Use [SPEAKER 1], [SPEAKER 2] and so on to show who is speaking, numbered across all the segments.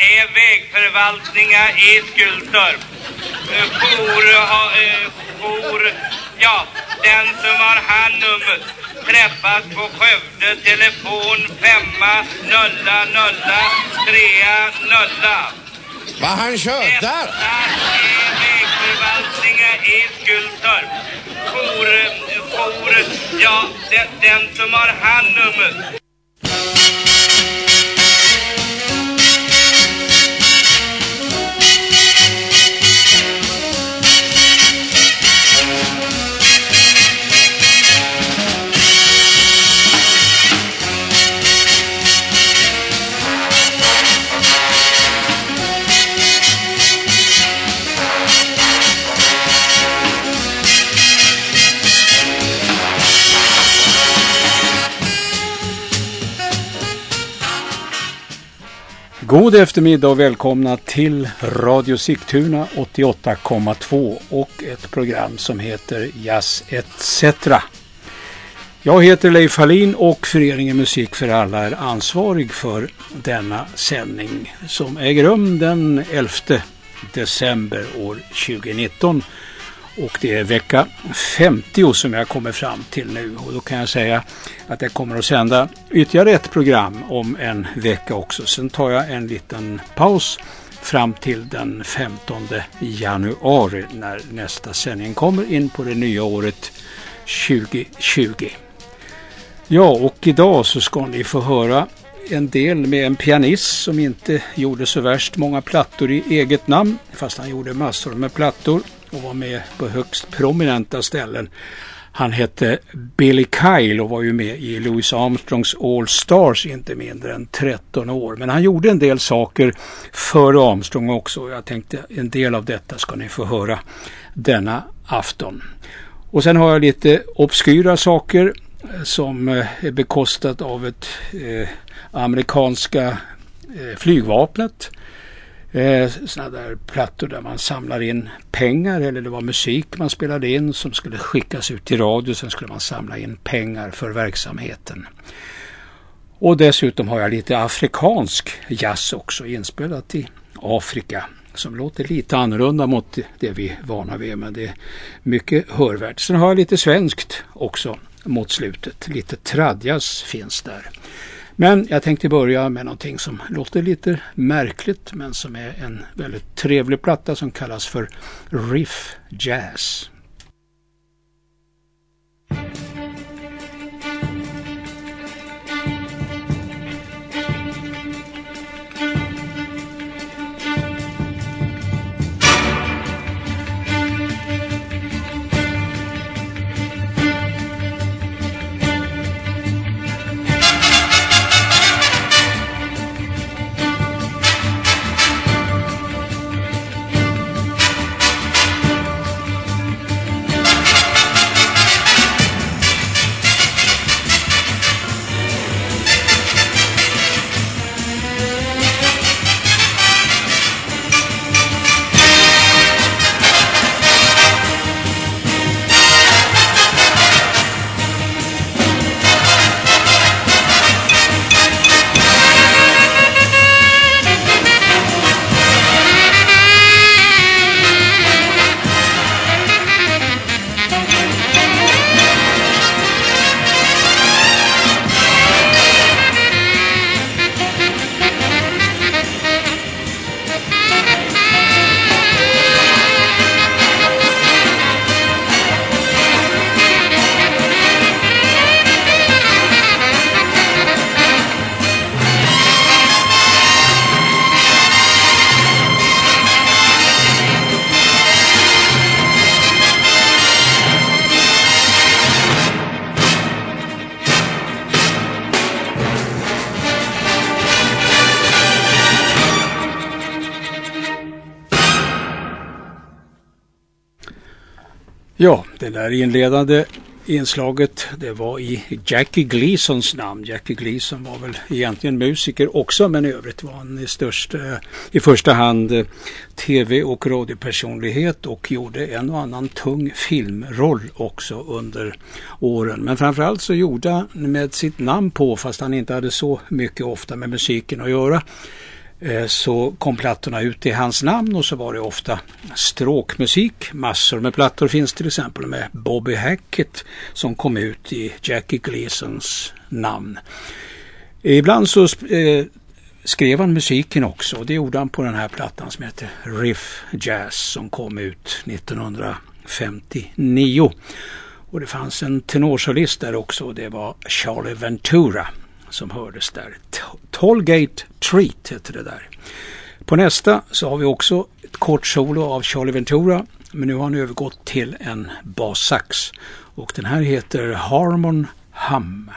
[SPEAKER 1] är vägförvaltningar i Skultorp. Eh, Jour, eh, jour, ja, den som har handnumret träffas på Skövde telefon 5 nolla nolla 3 nolla.
[SPEAKER 2] Vad han tjötar?
[SPEAKER 1] Detta är vägförvaltningen i Skultorp. Jour, jour, ja, den, den som har handnumret
[SPEAKER 3] God eftermiddag och välkomna till Radio Sigtuna 88,2 och ett program som heter Jazz ETC. Jag heter Leif Hallin och föreningen Musik för alla är ansvarig för denna sändning som äger rum den 11 december år 2019 och det är vecka 50 som jag kommer fram till nu och då kan jag säga att jag kommer att sända ytterligare ett program om en vecka också. Sen tar jag en liten paus fram till den 15 januari när nästa sändning kommer in på det nya året 2020. Ja, och idag så ska ni få höra en del med en pianist som inte gjorde så värst många plattor i eget namn, fast han gjorde massor med plattor och var med på högst prominenta ställen. Han hette Billy Kyle och var ju med i Louis Armstrongs All Stars inte mindre än 13 år. Men han gjorde en del saker för Armstrong också. Jag tänkte en del av detta ska ni få höra denna afton. Och sen har jag lite obskyra saker eh, som eh, är bekostat av ett eh, amerikanska eh, flygvapnet eh, sådana där plattor där man samlar in pengar eller det var musik man spelade in som skulle skickas ut till radio. Sen skulle man samla in pengar för verksamheten. Och dessutom har jag lite afrikansk jazz också inspelat i Afrika som låter lite annorlunda mot det vi är vana vid men det är mycket hörvärt. Sen har jag lite svenskt också mot slutet. Lite tradjas finns där. Men jag tänkte börja med någonting som låter lite märkligt men som är en väldigt trevlig platta som kallas för Riff Jazz. Det där inledande inslaget det var i Jackie Gleasons namn. Jackie Gleason var väl egentligen musiker också men i övrigt var han i, störst, eh, i första hand eh, tv och radiopersonlighet och gjorde en och annan tung filmroll också under åren. Men framförallt så gjorde han med sitt namn på fast han inte hade så mycket ofta med musiken att göra Eh, så kom plattorna ut i hans namn och så var det ofta stråkmusik. Massor med plattor finns till exempel med Bobby Hackett som kom ut i Jackie Gleasons namn. Ibland så eh, skrev han musiken också och det gjorde han på den här plattan som heter Riff Jazz som kom ut 1959. Och det fanns en tenorsolist där också och det var Charlie Ventura som hördes där. Tollgate Treat heter det där. På nästa så har vi också ett kort solo av Charlie Ventura men nu har han övergått till en bassax och den här heter Harmon Hum.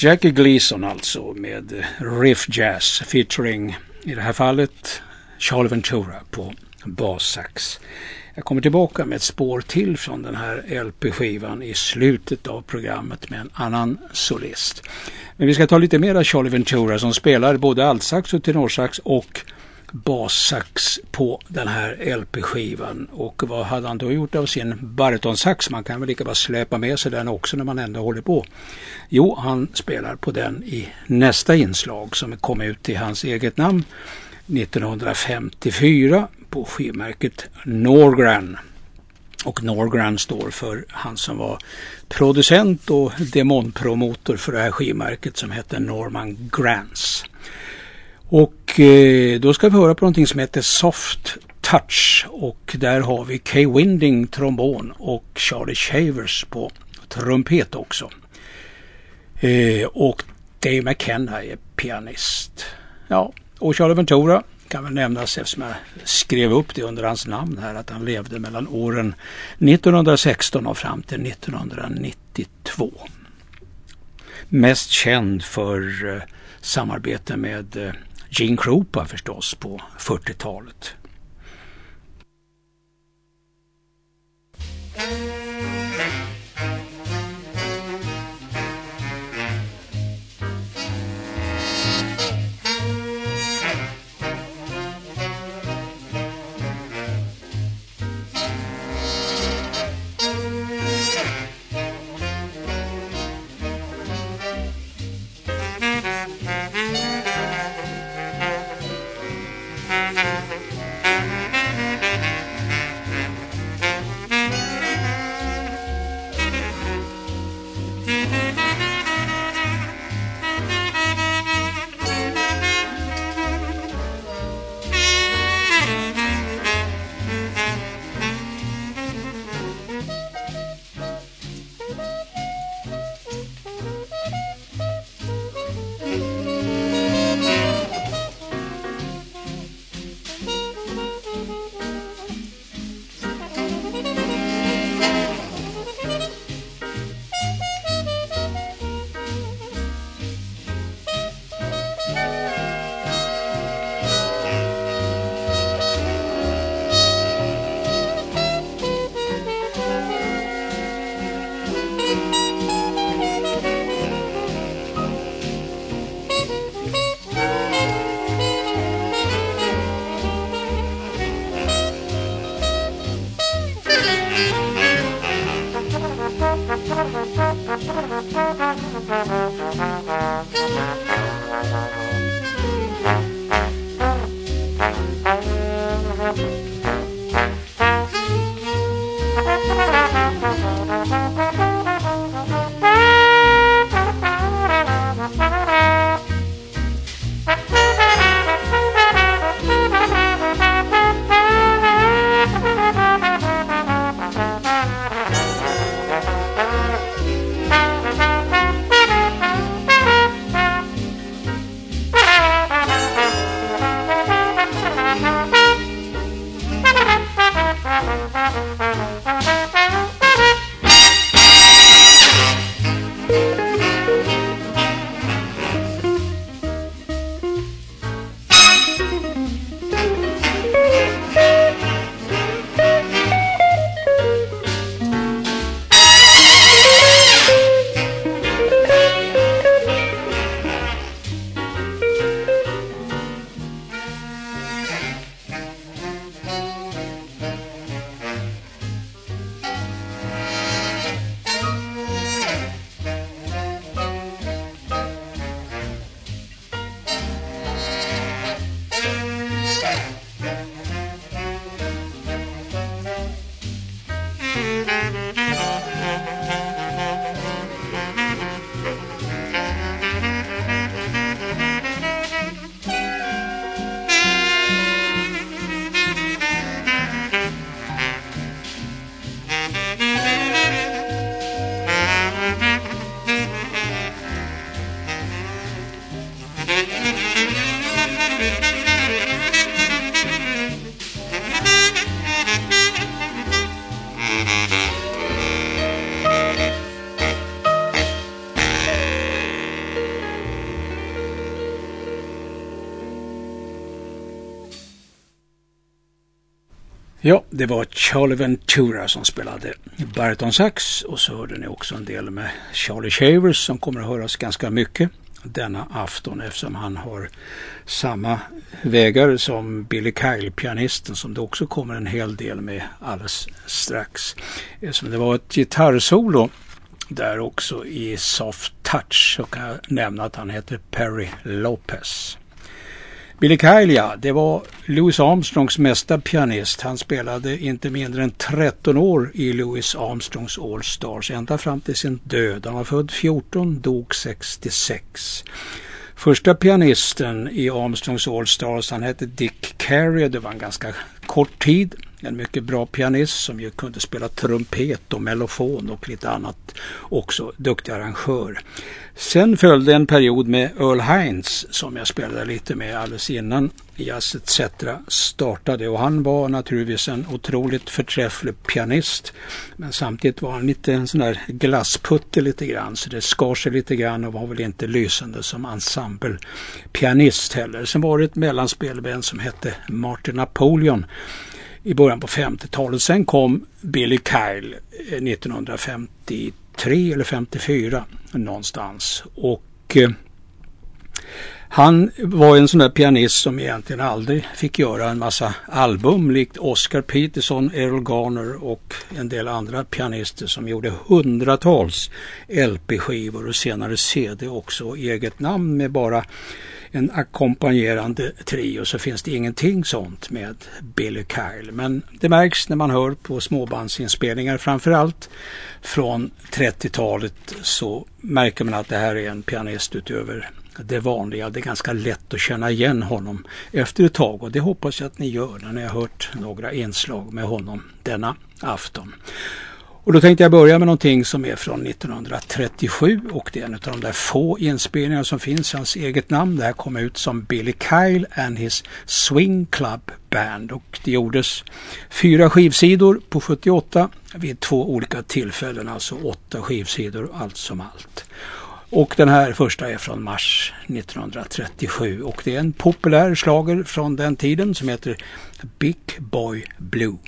[SPEAKER 3] Jackie Gleason alltså med Riff Jazz featuring i det här fallet Charlie Ventura på bassax. Jag kommer tillbaka med ett spår till från den här LP-skivan i slutet av programmet med en annan solist. Men vi ska ta lite mer av Charlie Ventura som spelar både altsax och tenorsax och bassax på den här LP-skivan. Och vad hade han då gjort av sin baritonsax? Man kan väl lika bra släpa med sig den också när man ändå håller på. Jo, han spelar på den i nästa inslag som kom ut i hans eget namn 1954 på skivmärket Norgran. Och Norgran står för han som var producent och demonpromotor för det här skivmärket som hette Norman Grants. Och eh, då ska vi höra på någonting som heter Soft Touch och där har vi Kay Winding trombon och Charlie Shavers på trumpet också. Eh, och Dave McKenna är pianist. Ja, och Charlie Ventura kan väl nämnas eftersom jag skrev upp det under hans namn här att han levde mellan åren 1916 och fram till 1992. Mest känd för eh, samarbete med eh, Gene Krupa förstås på 40-talet. mhm det var Charlie Ventura som spelade barytonsax och så hörde ni också en del med Charlie Shavers som kommer att höras ganska mycket denna afton eftersom han har samma vägar som Billy Kyle, pianisten, som det också kommer en hel del med alldeles strax. Eftersom det var ett gitarrsolo där också i Soft Touch så kan jag nämna att han heter Perry Lopez. Billy Kyle, ja, det var Louis Armstrongs mesta pianist. Han spelade inte mindre än 13 år i Louis Armstrongs All Stars ända fram till sin död. Han var född 14, dog 66. Första pianisten i Armstrongs All Stars, han hette Dick Carey. Det var en ganska kort tid. En mycket bra pianist som ju kunde spela trumpet och mellofon och lite annat också. Duktig arrangör. Sen följde en period med Earl Hines som jag spelade lite med alldeles innan Jazz ETC startade och han var naturligtvis en otroligt förträfflig pianist. Men samtidigt var han lite en sån där glassputte lite grann så det skar sig lite grann och var väl inte lysande som ensemblepianist heller. Sen var det ett mellanspel med en som hette Martin Napoleon i början på 50-talet. Sen kom Billy Kyle eh, 1953 eller 54 någonstans. Och eh, han var en sån där pianist som egentligen aldrig fick göra en massa album likt Oscar Peterson, Errol Garner och en del andra pianister som gjorde hundratals LP-skivor och senare CD också eget namn med bara en ackompanjerande trio så finns det ingenting sånt med Billy Kyle. Men det märks när man hör på småbandsinspelningar framförallt från 30-talet så märker man att det här är en pianist utöver det vanliga. Det är ganska lätt att känna igen honom efter ett tag och det hoppas jag att ni gör när ni har hört några inslag med honom denna afton. Och då tänkte jag börja med någonting som är från 1937 och det är en av de där få inspelningar som finns i hans eget namn. Det här kom ut som Billy Kyle and his Swing Club Band och det gjordes fyra skivsidor på 78 vid två olika tillfällen, alltså åtta skivsidor allt som allt. Och den här första är från mars 1937 och det är en populär slager från den tiden som heter Big Boy Blue.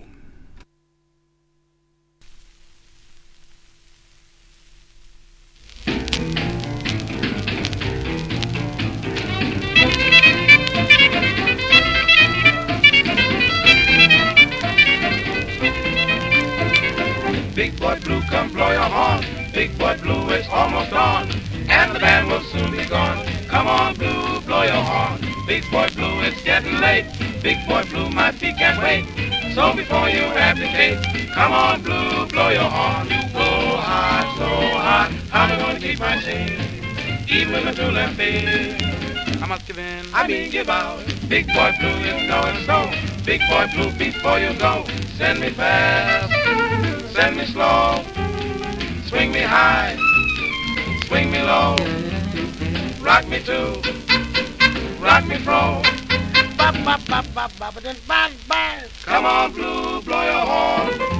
[SPEAKER 4] Big boy blue, come blow your horn. Big boy blue, it's almost dawn, and the band will soon be gone. Come on, blue, blow your horn. Big boy blue, it's getting late. Big boy blue, my feet can't wait. So before you abdicate, come on, blue, blow your horn. You blow high, so high. How am I gonna keep my seat? Even my true left feet. I must give in. I mean give out. Big boy blue is going slow. Big boy blue before you go. Send me fast. Send me slow. Swing me high. Swing me low. Rock me to. Rock me fro. Come on, blue, blow your horn.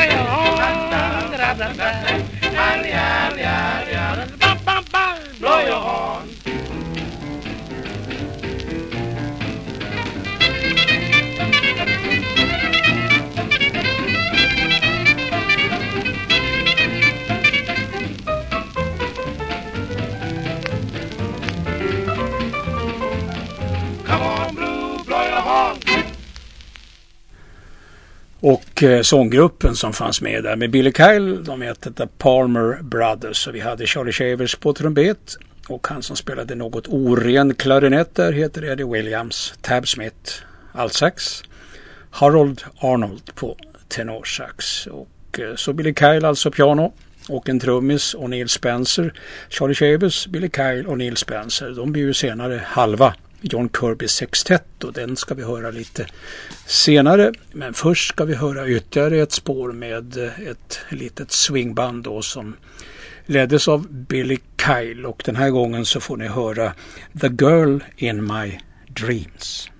[SPEAKER 4] boy, oh, da oh, da.
[SPEAKER 3] Och sånggruppen som fanns med där med Billy Kyle, de hette The Palmer Brothers. Och vi hade Charlie Shavers på trumpet. Och han som spelade något oren klarinett där heter Eddie Williams, Tab Smith, altsax. Harold Arnold på tenorsax. Och eh, så Billy Kyle alltså piano. Och en trummis och Neil Spencer. Charlie Shavers, Billy Kyle och Neil Spencer. De blir ju senare halva John Kirby Sextett och den ska vi höra lite senare. Men först ska vi höra ytterligare ett spår med eh, ett litet swingband då som leddes av Billy Kyle och den här gången så får ni höra The Girl in My Dreams.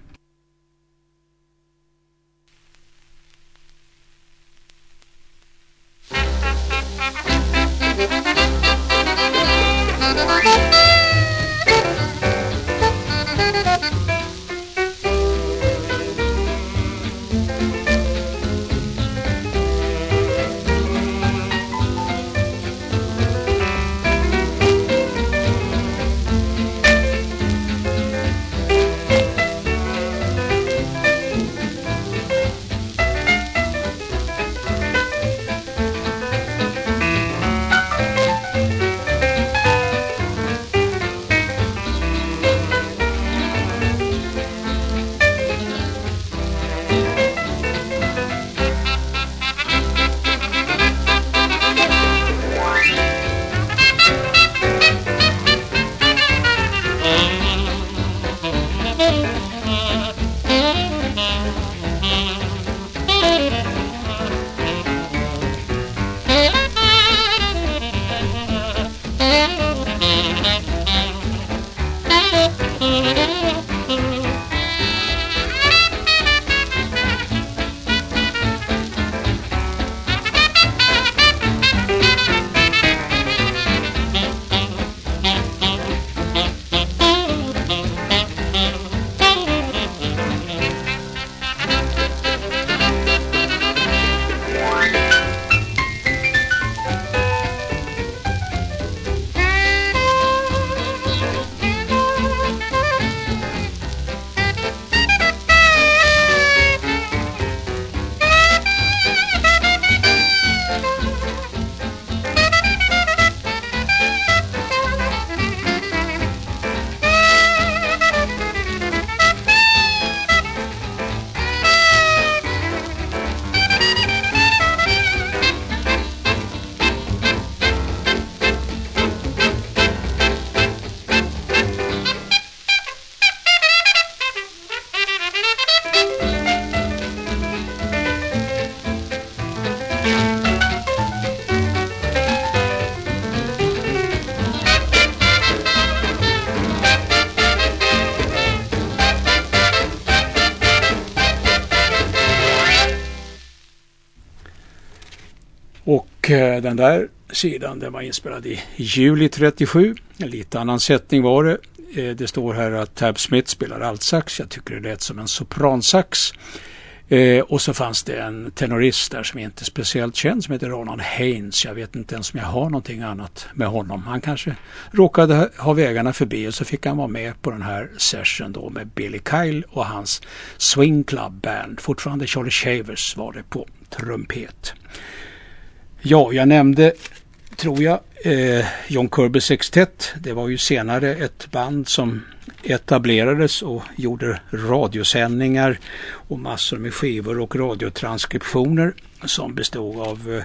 [SPEAKER 3] Den där sidan den var inspelad i juli 37. En lite annan sättning var det. Eh, det står här att Tab Smith spelar altsax. Jag tycker det lät som en sopransax. Eh, och så fanns det en tenorist där som inte är speciellt känd som heter Ronan Haynes. Jag vet inte ens om jag har någonting annat med honom. Han kanske råkade ha vägarna förbi och så fick han vara med på den här session då med Billy Kyle och hans Swing Club Band. Fortfarande Charlie Shavers var det på trumpet. Ja, jag nämnde, tror jag, eh, John Kirby Sextet. Det var ju senare ett band som etablerades och gjorde radiosändningar och massor med skivor och radiotranskriptioner som bestod av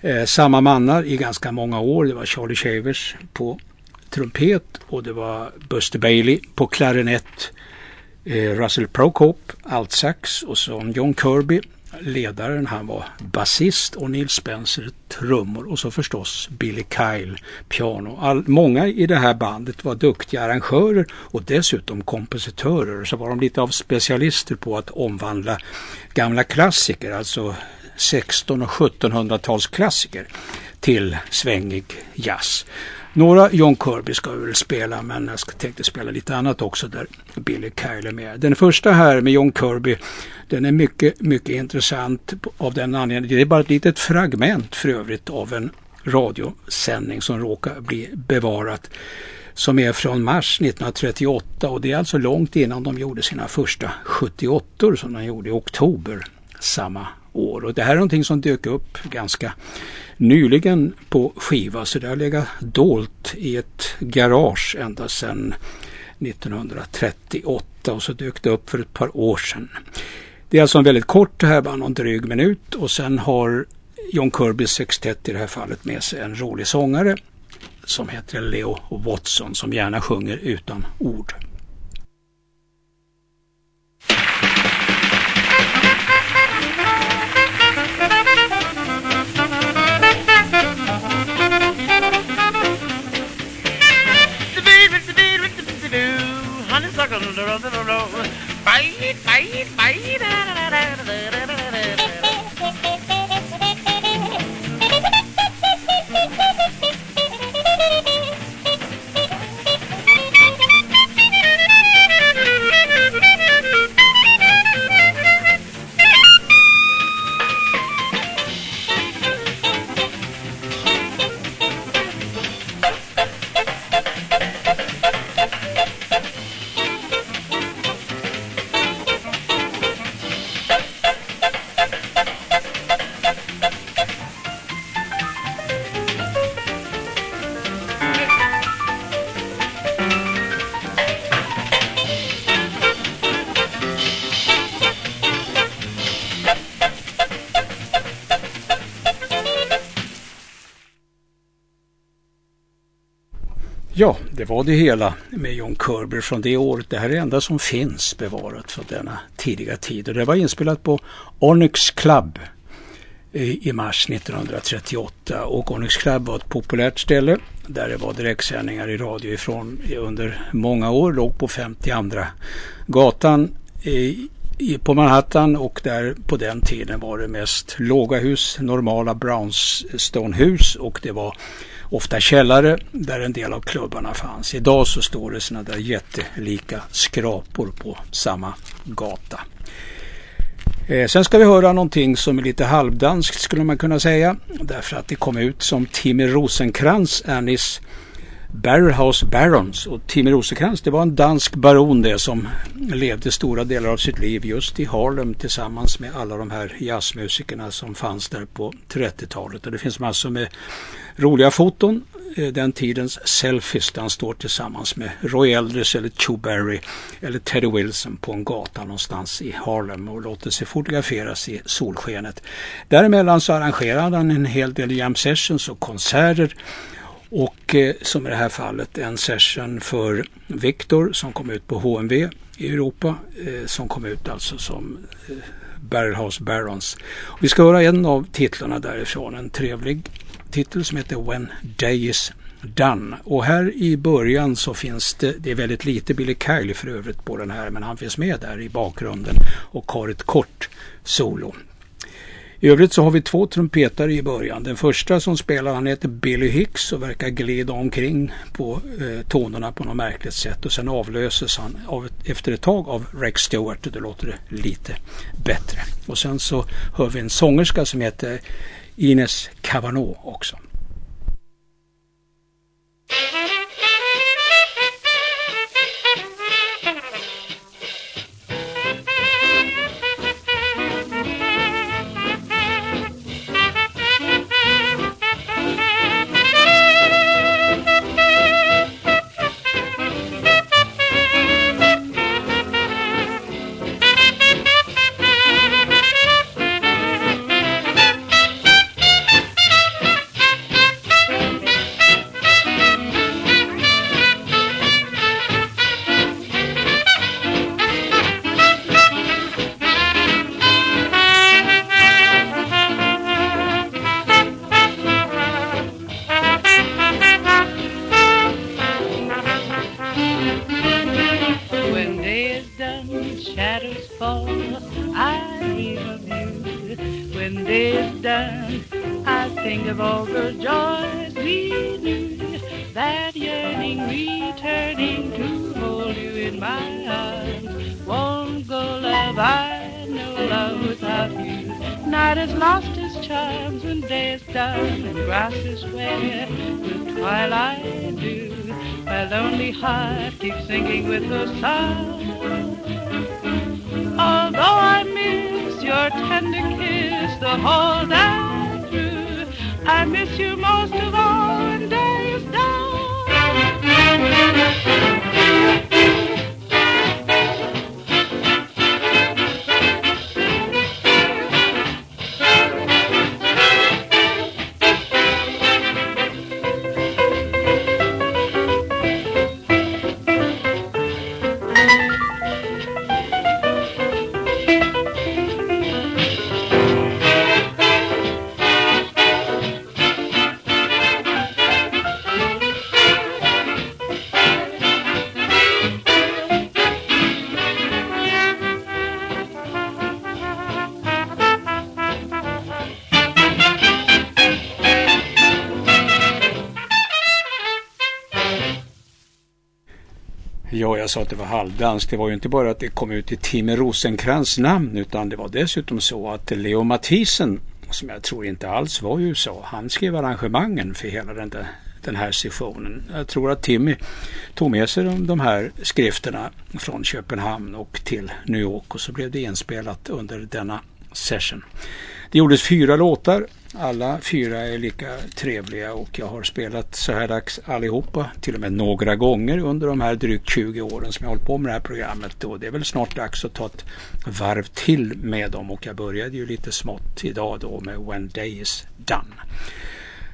[SPEAKER 3] eh, samma mannar i ganska många år. Det var Charlie Shavers på trumpet och det var Buster Bailey på klarinett, eh, Russell Prokop, altsax och så John Kirby ledaren han var basist och Nils Spencer trummor och så förstås Billy Kyle piano. All, många i det här bandet var duktiga arrangörer och dessutom kompositörer. Så var de lite av specialister på att omvandla gamla klassiker, alltså 16 och 1700-talsklassiker till svängig jazz. Några John Kirby ska vi väl spela men jag tänkte spela lite annat också där Billy Kyle är med. Den första här med John Kirby den är mycket, mycket intressant av den anledningen. Det är bara ett litet fragment för övrigt av en radiosändning som råkar bli bevarat som är från mars 1938 och det är alltså långt innan de gjorde sina första 78 som de gjorde i oktober samma år. Och det här är någonting som dök upp ganska nyligen på skiva så det har legat dolt i ett garage ända sedan 1938 och så dök det upp för ett par år sedan. Det är alltså en väldigt kort, det här bara någon dryg minut och sen har John Kirbys sextett i det här fallet med sig en rolig sångare som heter Leo Watson som gärna sjunger utan ord.
[SPEAKER 5] Bye,
[SPEAKER 3] bye, bye. Var det hela med John Kirby från det året. Det här är det enda som finns bevarat från denna tidiga tid. Och det var inspelat på Onyx Club eh, i mars 1938 och Onyx Club var ett populärt ställe där det var direktsändningar i radio ifrån under många år. Låg på 52 gatan eh, i, på Manhattan och där på den tiden var det mest låga hus, normala brownstone-hus och det var ofta källare där en del av klubbarna fanns. Idag så står det sådana där jättelika skrapor på samma gata. Eh, sen ska vi höra någonting som är lite halvdanskt skulle man kunna säga. Därför att det kom ut som Timmy Rosenkrantz, Annis Barrelhouse Barons. Och Timmy Rosenkrantz det var en dansk baron det som levde stora delar av sitt liv just i Harlem tillsammans med alla de här jazzmusikerna som fanns där på 30-talet. Och det finns massor med roliga foton. Eh, den tidens selfies där han står tillsammans med Roy Eldridge eller Chewberry Berry eller Teddy Wilson på en gata någonstans i Harlem och låter sig fotograferas i solskenet. Däremellan så arrangerade han en hel del jam sessions och konserter och eh, som i det här fallet en session för Victor som kom ut på HMV i Europa eh, som kom ut alltså som eh, Barrelhouse Barons. Vi ska höra en av titlarna därifrån, en trevlig titel som heter When Day Is Done. Och här i början så finns det, det är väldigt lite Billy Kyle för övrigt på den här men han finns med där i bakgrunden och har ett kort solo. I övrigt så har vi två trumpetare i början. Den första som spelar han heter Billy Hicks och verkar glida omkring på eh, tonerna på något märkligt sätt och sen avlöses han av, efter ett tag av Rex Stewart och då låter det lite bättre. Och sen så hör vi en sångerska som heter Ines Cavanaugh också.
[SPEAKER 6] Returning to hold you in my arms. Won't go, love, I know love without you. Night has lost its charms when day is done and grass is wet with twilight dew. My lonely heart keeps sinking with her song. Although I miss your tender kiss the whole night through, I miss you most of all when day is
[SPEAKER 3] jag sa att det var halvdanskt. Det var ju inte bara att det kom ut i Timmy Rosenkrantz namn utan det var dessutom så att Leo Mathisen, som jag tror inte alls var i USA, han skrev arrangemangen för hela den, där, den här sessionen. Jag tror att Timmy tog med sig de, de här skrifterna från Köpenhamn och till New York och så blev det inspelat under denna session. Det gjordes fyra låtar alla fyra är lika trevliga och jag har spelat så här dags allihopa, till och med några gånger under de här drygt 20 åren som jag hållit på med det här programmet. Och det är väl snart dags att ta ett varv till med dem och jag började ju lite smått idag då med When Day Is Done.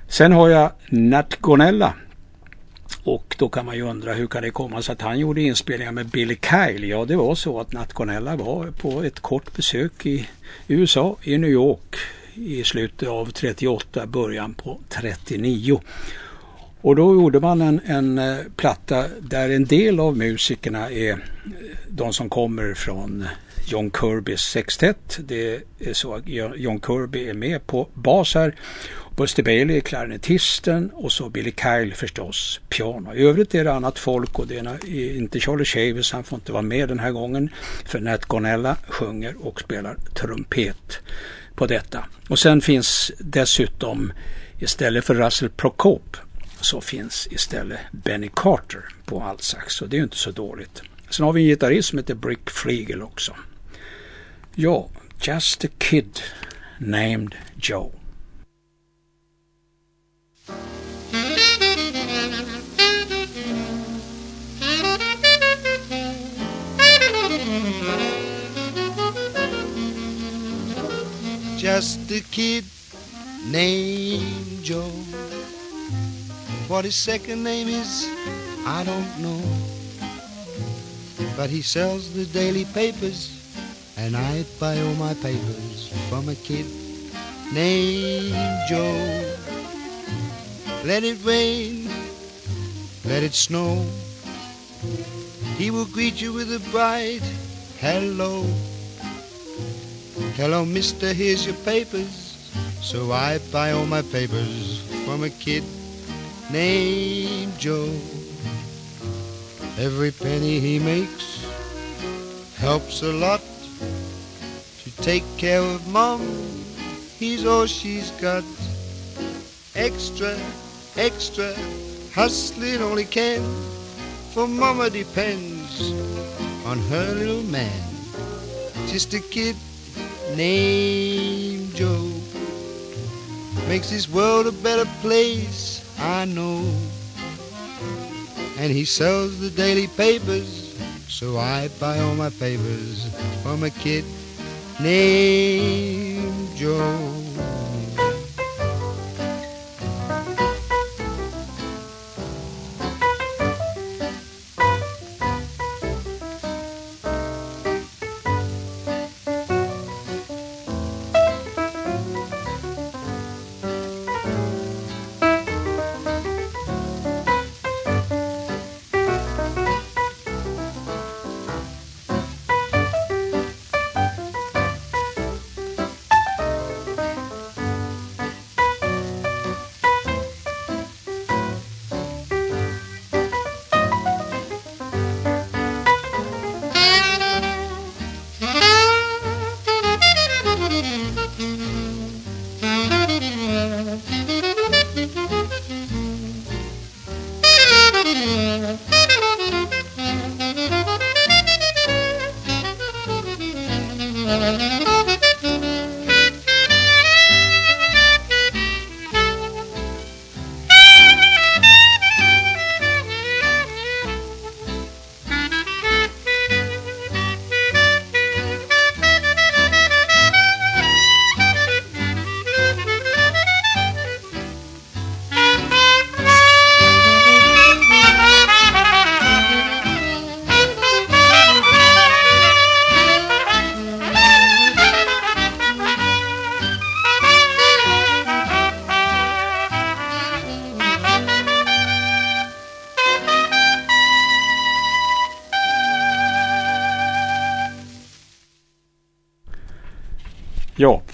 [SPEAKER 3] Sen har jag Nat Gonella och då kan man ju undra hur kan det komma sig att han gjorde inspelningar med Billy Kyle? Ja, det var så att Nat Gonella var på ett kort besök i USA, i New York i slutet av 38, början på 39. Och då gjorde man en, en eh, platta där en del av musikerna är eh, de som kommer från John Kirbys sextett. Det är så att John Kirby är med på bas här. Buster Bailey är klarinettisten och så Billy Kyle förstås piano. I övrigt är det annat folk och det är inte Charlie Chavis, han får inte vara med den här gången. För Nat Gonella sjunger och spelar trumpet på detta. Och sen finns dessutom istället för Russell Prokop så finns istället Benny Carter på altsax. Och det är ju inte så dåligt. Sen har vi en gitarrist som heter Brick Flegel också. Ja, Just a Kid Named Joe.
[SPEAKER 7] Just a kid named Joe. What his second name is, I don't know. But he sells the daily papers, and I buy all my papers from a kid named Joe. Let it rain, let it snow. He will greet you with a bright hello. Hello, mister, here's your papers. So I buy all my papers from a kid named Joe. Every penny he makes helps a lot to take care of mom. He's all she's got. Extra, extra, hustling all he can. For mama depends on her little man. Just a kid named Joe makes this world a better place, I know. And he sells the daily papers, so I buy all my papers from a kid named Joe.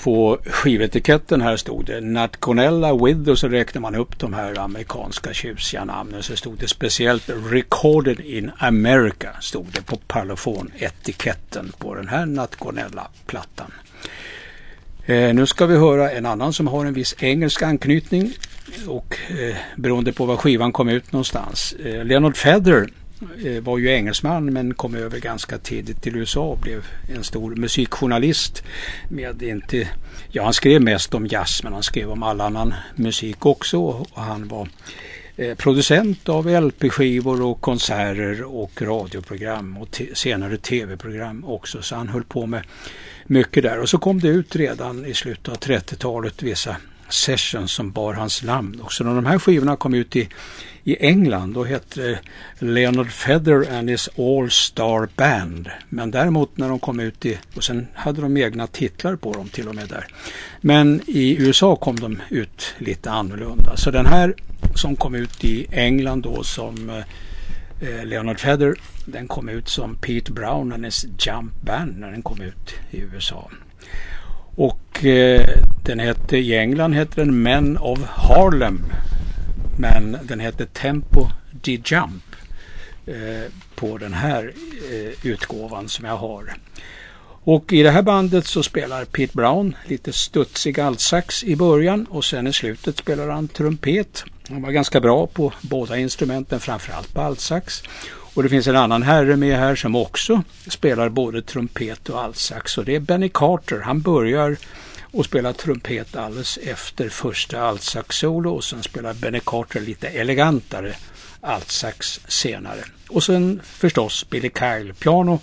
[SPEAKER 3] På skivetiketten här stod det Nationella with och så räknar man upp de här amerikanska tjusiga namnen. Så stod det speciellt Recorded in America stod det på parlofonetiketten på den här nationella plattan. Eh, nu ska vi höra en annan som har en viss engelsk anknytning och eh, beroende på var skivan kom ut någonstans. Eh, Leonard Feather Eh, var ju engelsman men kom över ganska tidigt till USA och blev en stor musikjournalist. Med inte, ja, han skrev mest om jazz men han skrev om all annan musik också och han var eh, producent av LP-skivor och konserter och radioprogram och senare tv-program också. Så han höll på med mycket där och så kom det ut redan i slutet av 30-talet vissa sessions som bar hans namn. Och så när de här skivorna kom ut i i England då hette det Leonard Feather and his All Star Band. Men däremot när de kom ut i, och sen hade de egna titlar på dem till och med där. Men i USA kom de ut lite annorlunda. Så den här som kom ut i England då som eh, eh Leonard Feather, den kom ut som Pete Brown and his Jump Band när den kom ut i USA. Och eh, den hette, i England hette den Men of Harlem men den hette Tempo de Jump eh, på den här eh, utgåvan som jag har. Och i det här bandet så spelar Pete Brown lite studsig altsax i början och sen i slutet spelar han trumpet. Han var ganska bra på båda instrumenten, framförallt på altsax. Och det finns en annan herre med här som också spelar både trumpet och altsax och det är Benny Carter. Han börjar och spelar trumpet alldeles efter första altsax-solo och sen spelar Benny Carter lite elegantare altsax senare. Och sen förstås Billy Kyle piano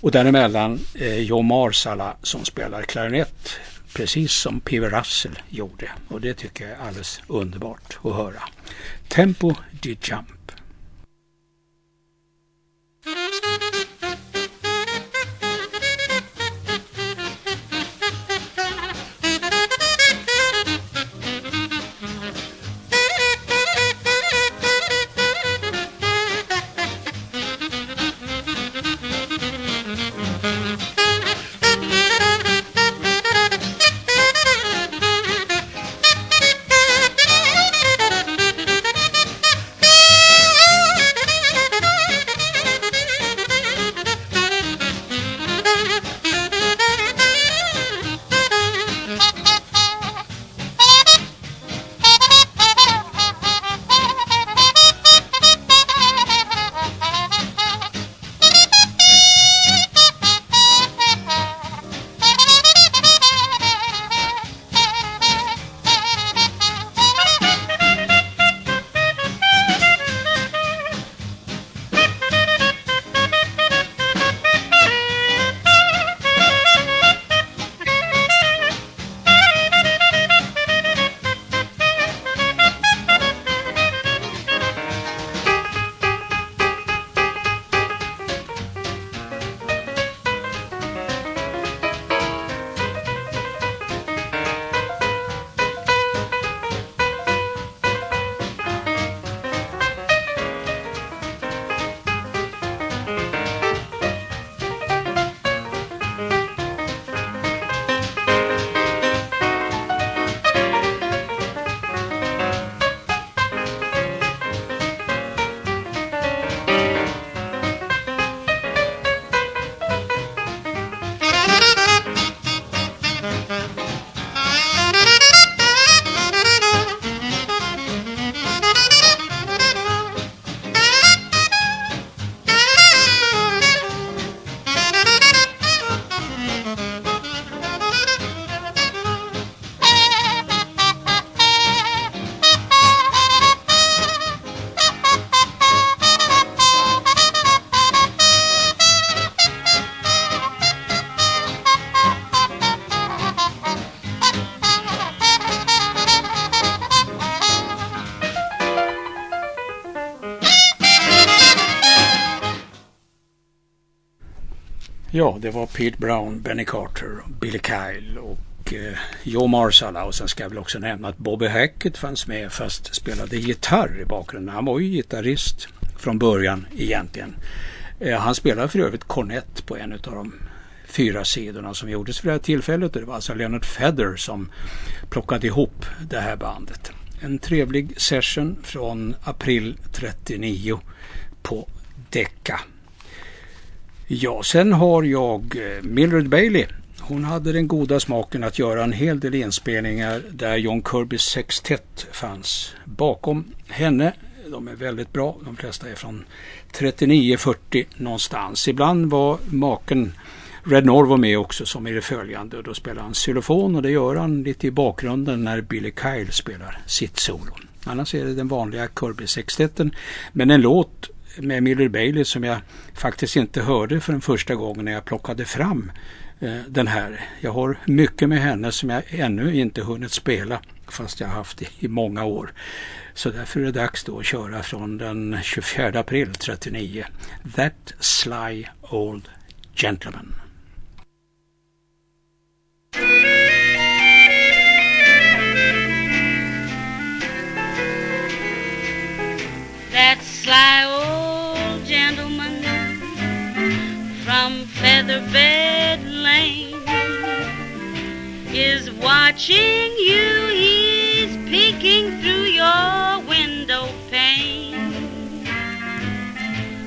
[SPEAKER 3] och däremellan eh, Joe Marsala som spelar klarinett precis som P.V. Russell gjorde och det tycker jag är alldeles underbart att höra. Tempo di Jump. Ja, det var Pete Brown, Benny Carter, Billy Kyle och eh, Joe Marsala. Och sen ska jag väl också nämna att Bobby Hackett fanns med fast spelade gitarr i bakgrunden. Han var ju gitarrist från början egentligen. Eh, han spelade för övrigt kornett på en av de fyra sidorna som gjordes för det här tillfället. Det var alltså Leonard Feather som plockade ihop det här bandet. En trevlig session från april 39 på Decca. Ja, sen har jag eh, Mildred Bailey. Hon hade den goda smaken att göra en hel del inspelningar där John Kirbys sextett fanns bakom henne. De är väldigt bra. De flesta är från 39-40 någonstans. Ibland var maken Red Norvo med också som i det följande och då spelar han xylofon och det gör han lite i bakgrunden när Billy Kyle spelar sitt solo. Annars är det den vanliga Kirby-sextetten men en låt med Miller Bailey som jag faktiskt inte hörde för den första gången när jag plockade fram eh, den här. Jag har mycket med henne som jag ännu inte hunnit spela fast jag haft det i många år. Så därför är det dags då att köra från den 24 april 39. That Sly Old Gentleman.
[SPEAKER 8] That sly old gentleman from Featherbed Lane is watching you. He's peeking through your window pane.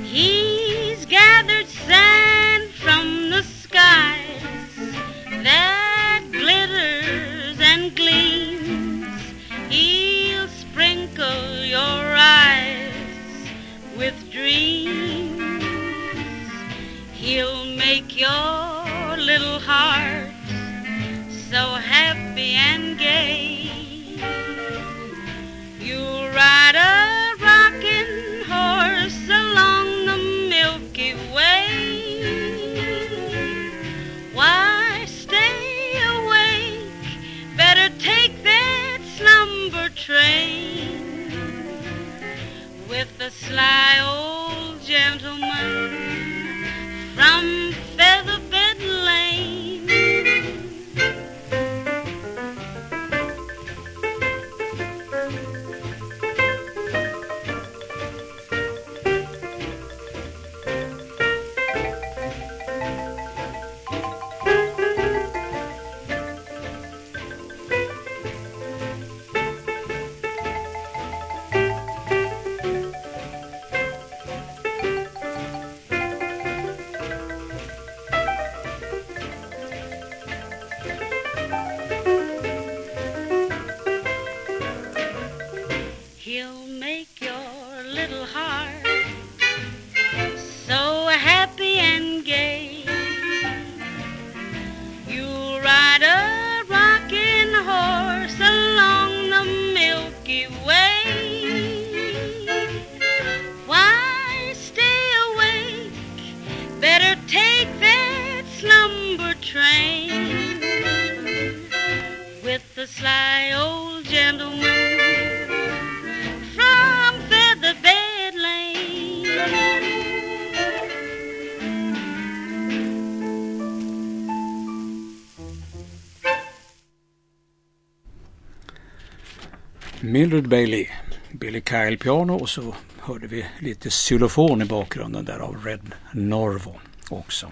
[SPEAKER 8] He's gathered sand from the skies that glitters and gleams. He'll sprinkle your eyes with dreams. He'll make your little heart so happy and gay. You'll ride a rocking horse along the Milky Way. Why stay awake? Better take that slumber train with the sly old gentleman
[SPEAKER 3] Mildred Bailey, Billy Kyle piano och så hörde vi lite xylofon i bakgrunden där av Red Norvo också.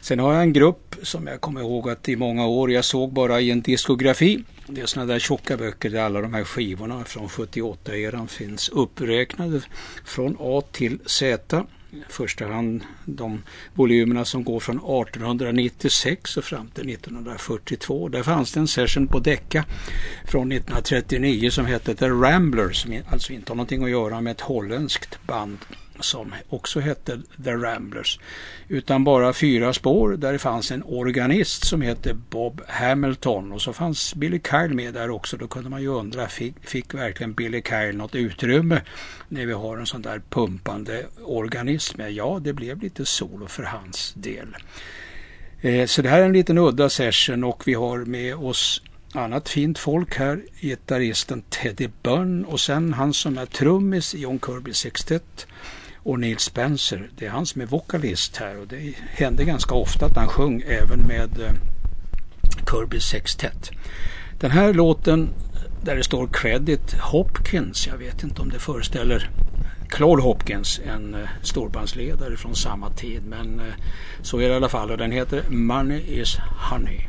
[SPEAKER 3] Sen har jag en grupp som jag kommer ihåg att i många år jag såg bara i en diskografi. Det är sådana där tjocka böcker där alla de här skivorna från 78-eran finns uppräknade från A till Z. I första hand de volymerna som går från 1896 och fram till 1942. Där fanns det en session på Decca från 1939 som hette The Ramblers, som alltså inte har någonting att göra med ett holländskt band som också hette The Ramblers. Utan bara fyra spår där det fanns en organist som hette Bob Hamilton och så fanns Billy Kyle med där också. Då kunde man ju undra, fick, fick verkligen Billy Kyle något utrymme när vi har en sån där pumpande organist med? Ja, det blev lite solo för hans del. Eh, så det här är en liten udda session och vi har med oss annat fint folk här, gitarristen Teddy Byrne och sen han som är trummis i John Kirby Sextet och Neil Spencer. Det är han som är vokalist här och det hände ganska ofta att han sjöng även med eh, Kirby Sextet. Den här låten där det står Credit Hopkins, jag vet inte om det föreställer Claude Hopkins, en eh, storbandsledare från samma tid. Men eh, så är det i alla fall och den heter Money is Honey.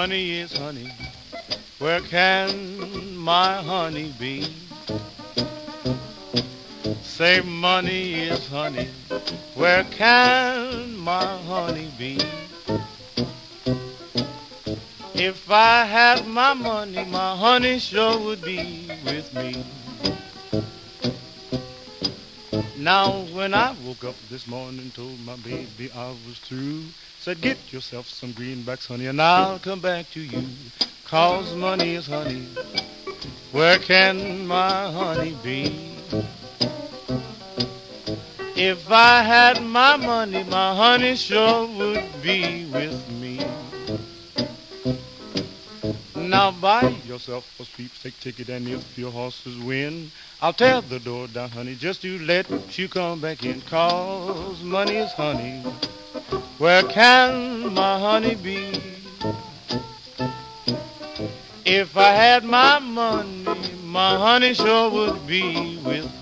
[SPEAKER 9] Money is honey. Where can my honey be? Say money is honey. Where can my honey be? If I had my money, my honey sure would be with me. Now, when I woke up this morning, told my baby I was through, said, Get yourself some greenbacks, honey, and I'll come back to you. Cause money is honey. Where can my honey be? If I had my money, my honey sure would be with me. Now buy yourself a sweepstake ticket, and if your horses win, I'll tear the door down, honey, just to let you come back in. Cause money is honey. Where can my honey be? If I had my money, my honey sure would be with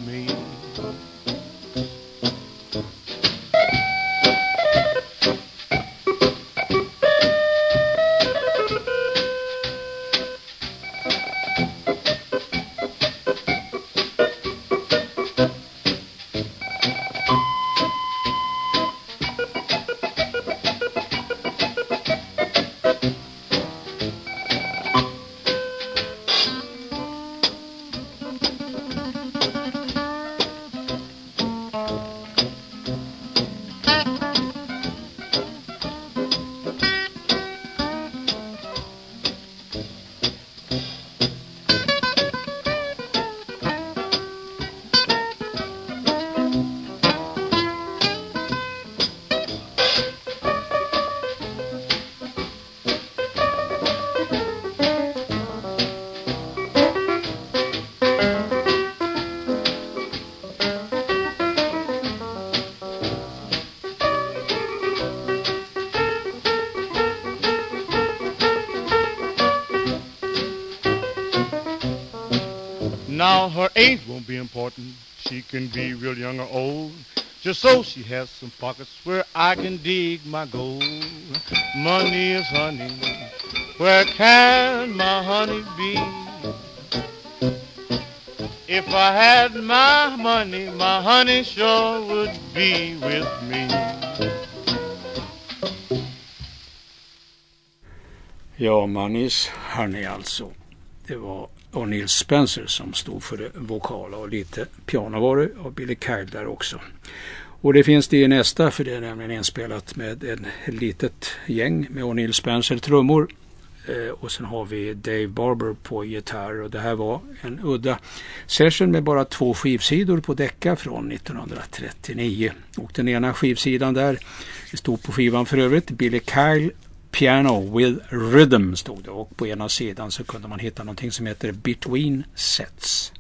[SPEAKER 9] be important. She can be real young or old. Just so she has some pockets where I can dig my gold. Money is honey. Where can my honey be? If I had my money, my honey sure would be with me.
[SPEAKER 3] Ja, Manis Honey alltså. Det var O'Neill Spencer som stod för det vokala och lite piano var det av Billy Kyle där också. Och det finns det i nästa för det är nämligen inspelat med ett litet gäng med O'Neill Spencer trummor eh, och sen har vi Dave Barber på gitarr och det här var en udda session med bara två skivsidor på Decca från 1939 och den ena skivsidan där det stod på skivan för övrigt Billy Kyle Piano with Rhythm stod det och på ena sidan så kunde man hitta någonting som heter Between Sets.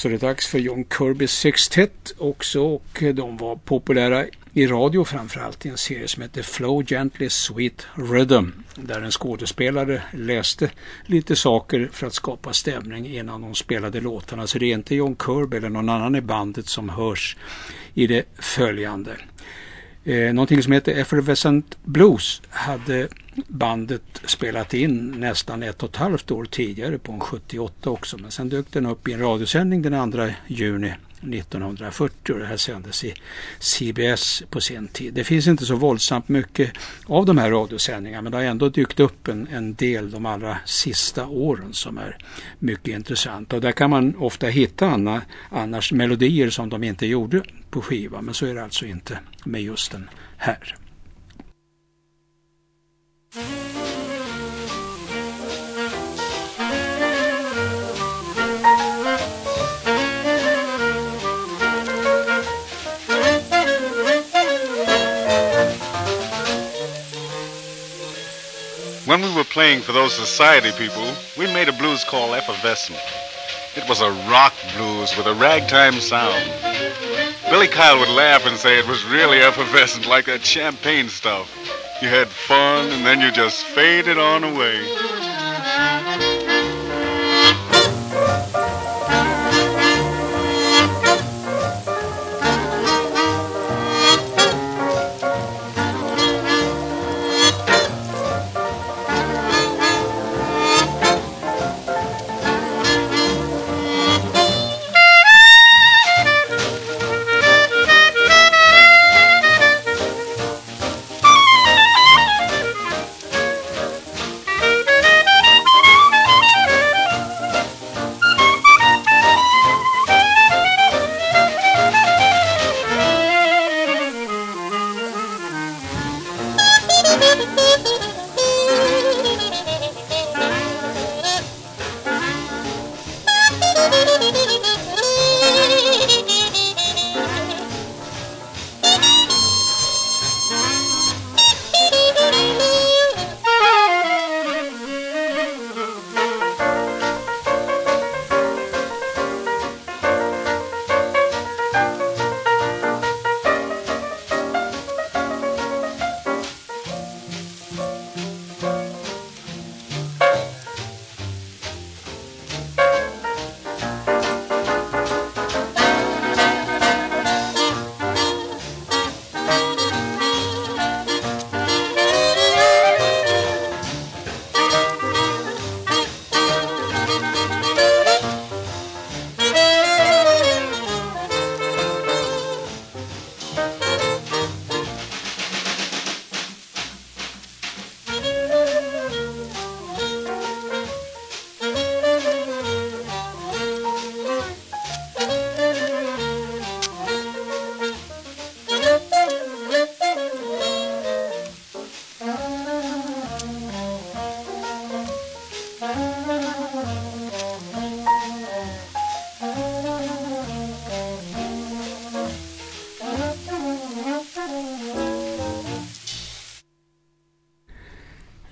[SPEAKER 3] Så är det dags för John Kirbys Sextet också och eh, de var populära i radio framförallt i en serie som heter Flow Gently Sweet Rhythm där en skådespelare läste lite saker för att skapa stämning innan de spelade låtarna. Så det är inte John Kirby eller någon annan i bandet som hörs i det följande. Eh, någonting som heter Effervescent Blues hade bandet spelat in nästan ett och ett halvt år tidigare på en 78 också. Men sen dök den upp i en radiosändning den 2 juni 1940 och det här sändes i CBS på sin tid. Det finns inte så våldsamt mycket av de här radiosändningarna men det har ändå dykt upp en, en del de allra sista åren som är mycket intressanta. Och där kan man ofta hitta Anna, annars melodier som de inte gjorde på skiva men så är det alltså inte med just den här.
[SPEAKER 10] When we were playing for those society people, we made a blues called Effervescent. It was a rock blues with a ragtime sound. Billy Kyle would laugh and say it was really effervescent, like that champagne stuff. You had fun and then you just faded on away.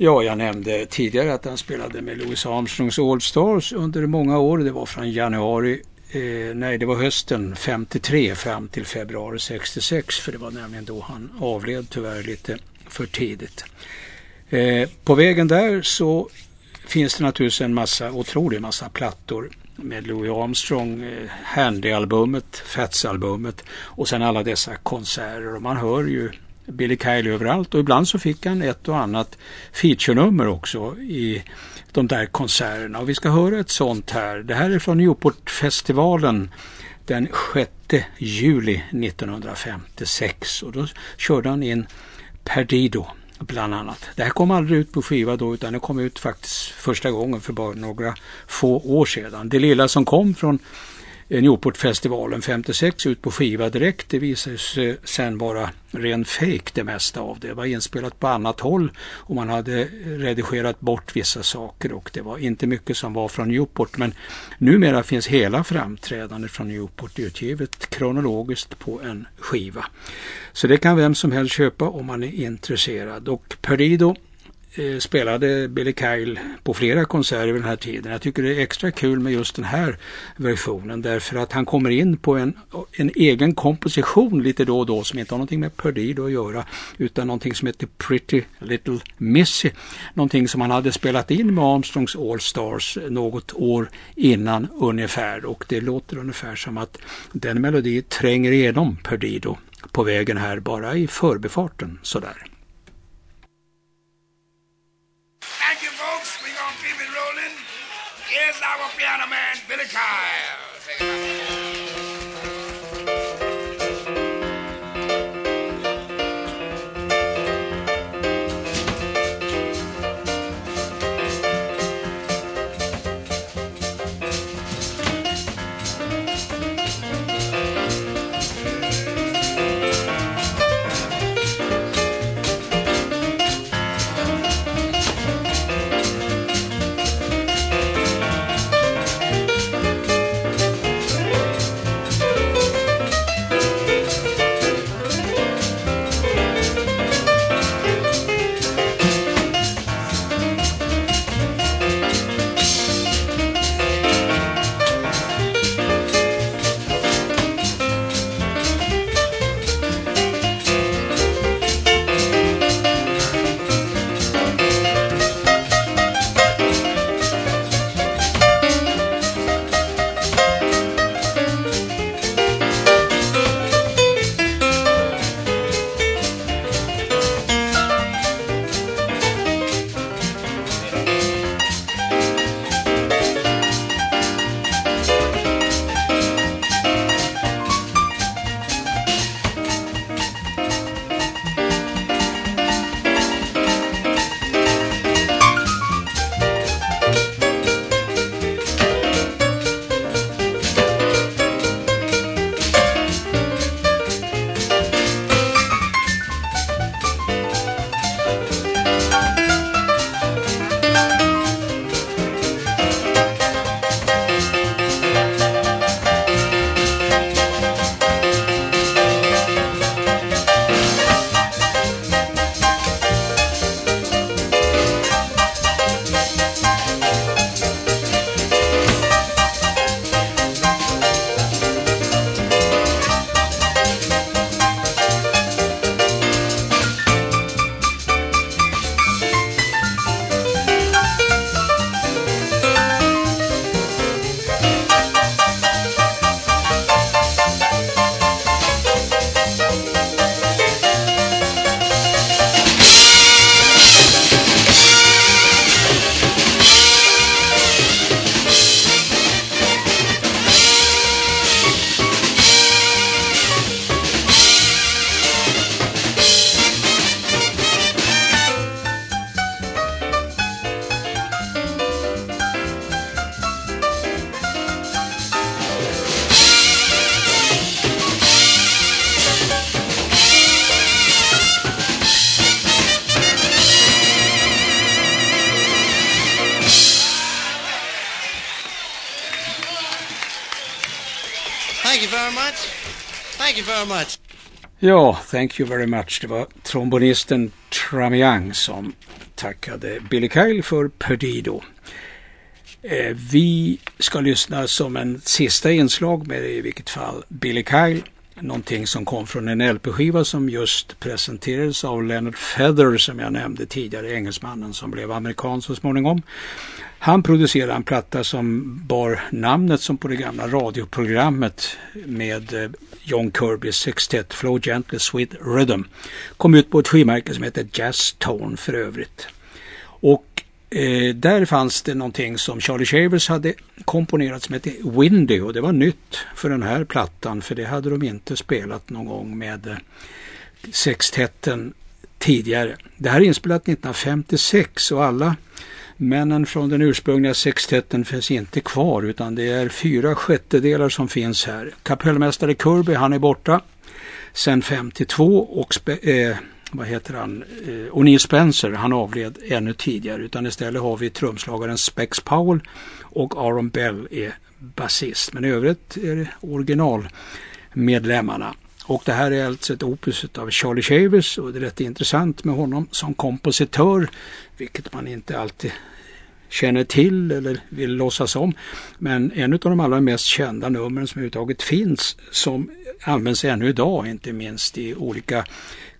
[SPEAKER 3] Ja, jag nämnde tidigare att han spelade med Louis Armstrongs All Stars under många år. Det var från januari, eh, nej det var hösten 53 fram till februari 66 för det var nämligen då han avled tyvärr lite för tidigt. Eh, på vägen där så finns det naturligtvis en massa, otrolig massa plattor med Louis Armstrong, eh, Handy-albumet, Fats-albumet och sen alla dessa konserter och man hör ju Billy Kyle överallt och ibland så fick han ett och annat featurenummer också i de där konserterna. Och vi ska höra ett sånt här. Det här är från Newportfestivalen den 6 juli 1956 och då körde han in Perdido bland annat. Det här kom aldrig ut på skiva då utan det kom ut faktiskt första gången för bara några få år sedan. Det lilla som kom från Newportfestivalen 56 ut på skiva direkt. Det visade sig sen vara ren fake det mesta av det. Det var inspelat på annat håll och man hade redigerat bort vissa saker och det var inte mycket som var från Newport. Men numera finns hela framträdandet från Newport utgivet kronologiskt på en skiva. Så det kan vem som helst köpa om man är intresserad. Och Perido Eh, spelade Billy Kyle på flera konserter vid den här tiden. Jag tycker det är extra kul med just den här versionen därför att han kommer in på en, en egen komposition lite då och då som inte har någonting med Perdido att göra utan någonting som heter Pretty Little Missy. Någonting som han hade spelat in med Armstrongs All Stars något år innan ungefär och det låter ungefär som att den melodin tränger igenom Perdido på vägen här bara i förbifarten sådär.
[SPEAKER 5] Billy Kyle.
[SPEAKER 3] Ja, thank you very much. Det var trombonisten Tramiang som tackade Billy Kyle för Perdido. Eh, vi ska lyssna som en sista inslag med i vilket fall Billy Kyle. Någonting som kom från en LP-skiva som just presenterades av Leonard Feather som jag nämnde tidigare, engelsmannen som blev amerikan så småningom. Han producerade en platta som bar namnet som på det gamla radioprogrammet med eh, John Kirbys sextett Flow Gently Sweet Rhythm. Kom ut på ett skivmärke som heter Jazz Tone för övrigt. Och eh, där fanns det någonting som Charlie Shavers hade komponerat som hette Windy och det var nytt för den här plattan för det hade de inte spelat någon gång med eh, sextetten tidigare. Det här är inspelat 1956 och alla Männen från den ursprungliga sextetten finns inte kvar utan det är fyra sjättedelar som finns här. Kapellmästare Kirby han är borta sen 52 och eh, vad heter han, eh, O'Neill Spencer han avled ännu tidigare utan istället har vi trumslagaren Spex Powell och Aaron Bell är basist men i övrigt är det originalmedlemmarna. Och det här är alltså ett opus av Charlie Shavers och det är rätt intressant med honom som kompositör, vilket man inte alltid känner till eller vill låtsas om. Men en av de allra mest kända numren som överhuvudtaget finns som används ännu idag, inte minst i olika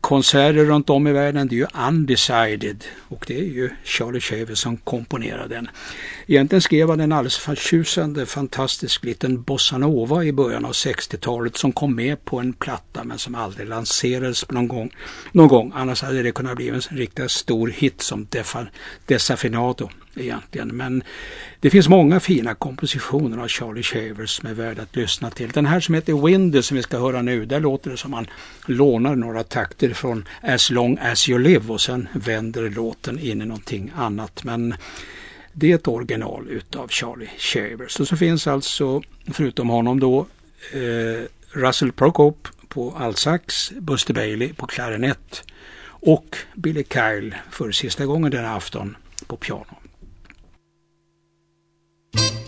[SPEAKER 3] konserter runt om i världen, det är ju Undecided och det är ju Charlie Shaver som komponerade den. Egentligen skrev han en alldeles förtjusande, fantastisk liten bossanova i början av 60-talet som kom med på en platta men som aldrig lanserades någon gång. Någon gång. Annars hade det kunnat bli en riktigt stor hit som Desafinado egentligen. Men det finns många fina kompositioner av Charlie Shavers som är värda att lyssna till. Den här som heter Windy som vi ska höra nu, där låter det som man lånar några takter från As long as you live och sen vänder låten in i någonting annat. Men det är ett original utav Charlie Shavers. Och så finns alltså, förutom honom då, eh, Russell Prokop på altsax, Buster Bailey på klarinett och Billy Kyle för sista gången den afton på piano. Thank you.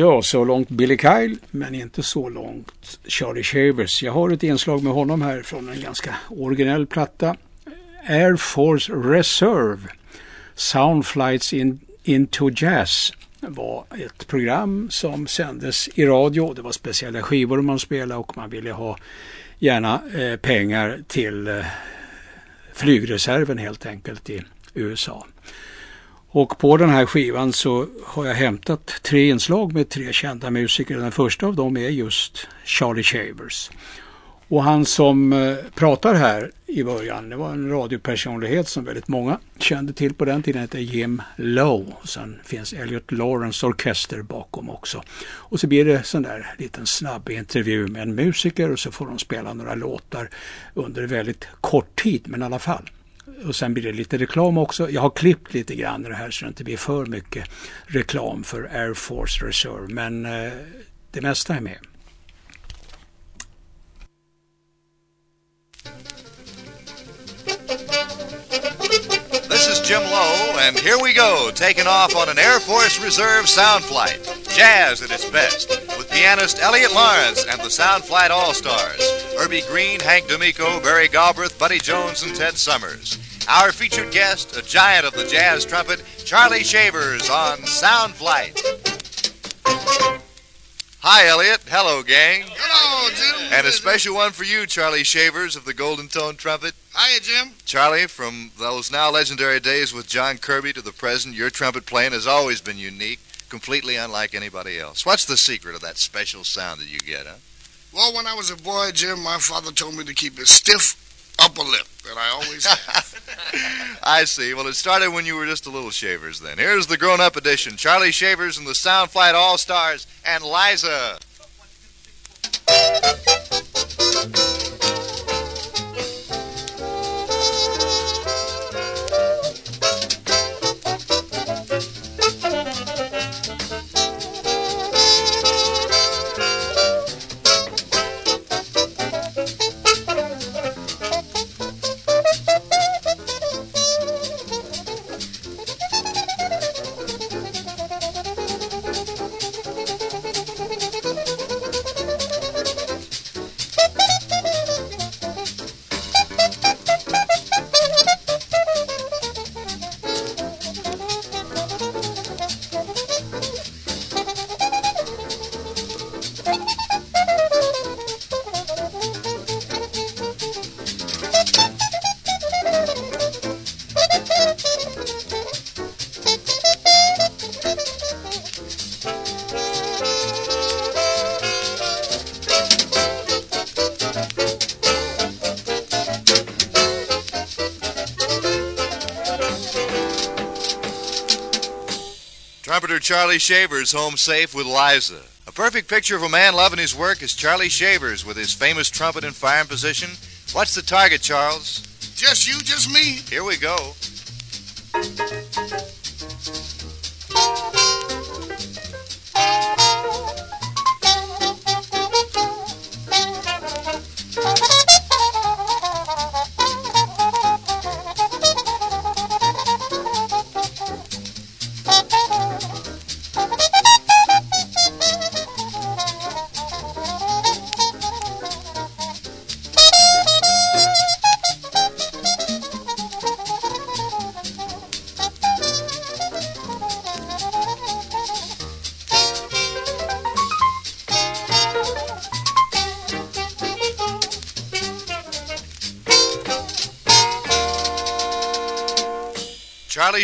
[SPEAKER 3] Ja, så långt Billy Kyle, men inte så långt Charlie Shavers. Jag har ett inslag med honom här från en ganska originell platta. Air Force Reserve, Sound Flights in, into Jazz var ett program som sändes i radio. Det var speciella skivor man spelade och man ville ha gärna eh, pengar till eh, flygreserven helt enkelt i USA. Och på den här skivan så har jag hämtat tre inslag med tre kända musiker. Den första av dem är just Charlie Chavers. Och han som eh, pratar här i början, det var en radiopersonlighet som väldigt många kände till på den tiden, heter Jim Lowe. Sen finns Elliot Lawrence Orkester bakom också. Och så blir det sån där liten snabb intervju med en musiker och så får de spela några låtar under väldigt kort tid, men i alla fall. Och sen blir det lite reklam också. Jag har klippt lite grann i det här så det inte blir för mycket reklam för Air Force Reserve, men eh, det mesta är med.
[SPEAKER 11] This is Jim Lowe, and here we go, taking off on an Air Force Reserve sound flight. Jazz at its best, with pianist Elliot Lawrence and the Sound Flight All Stars. Herbie Green, Hank D'Amico, Barry Galbraith, Buddy Jones, and Ted Summers. Our featured guest, a giant of the jazz trumpet, Charlie Shavers on Sound Flight. Hi, Elliot. Hello, gang.
[SPEAKER 5] Hello, Jim.
[SPEAKER 11] And a special one for you, Charlie Shavers of the Golden Tone Trumpet.
[SPEAKER 5] Hiya, Jim.
[SPEAKER 11] Charlie, from those now legendary days with John Kirby to the present, your trumpet playing has always been unique, completely unlike anybody else. What's the secret of that special sound that you get, huh?
[SPEAKER 5] Well, when I was a boy, Jim, my father told me to keep it stiff upper lip, and I always have.
[SPEAKER 11] I see. Well, it started when you were just a little Shavers then. Here's the grown up edition Charlie Shavers and the Sound Flight All Stars and Liza. Charlie Shavers home safe with Liza. A perfect picture of a man loving his work is Charlie Shavers with his famous trumpet in firing position. What's the target, Charles?
[SPEAKER 5] just you, just me.
[SPEAKER 11] Here we go.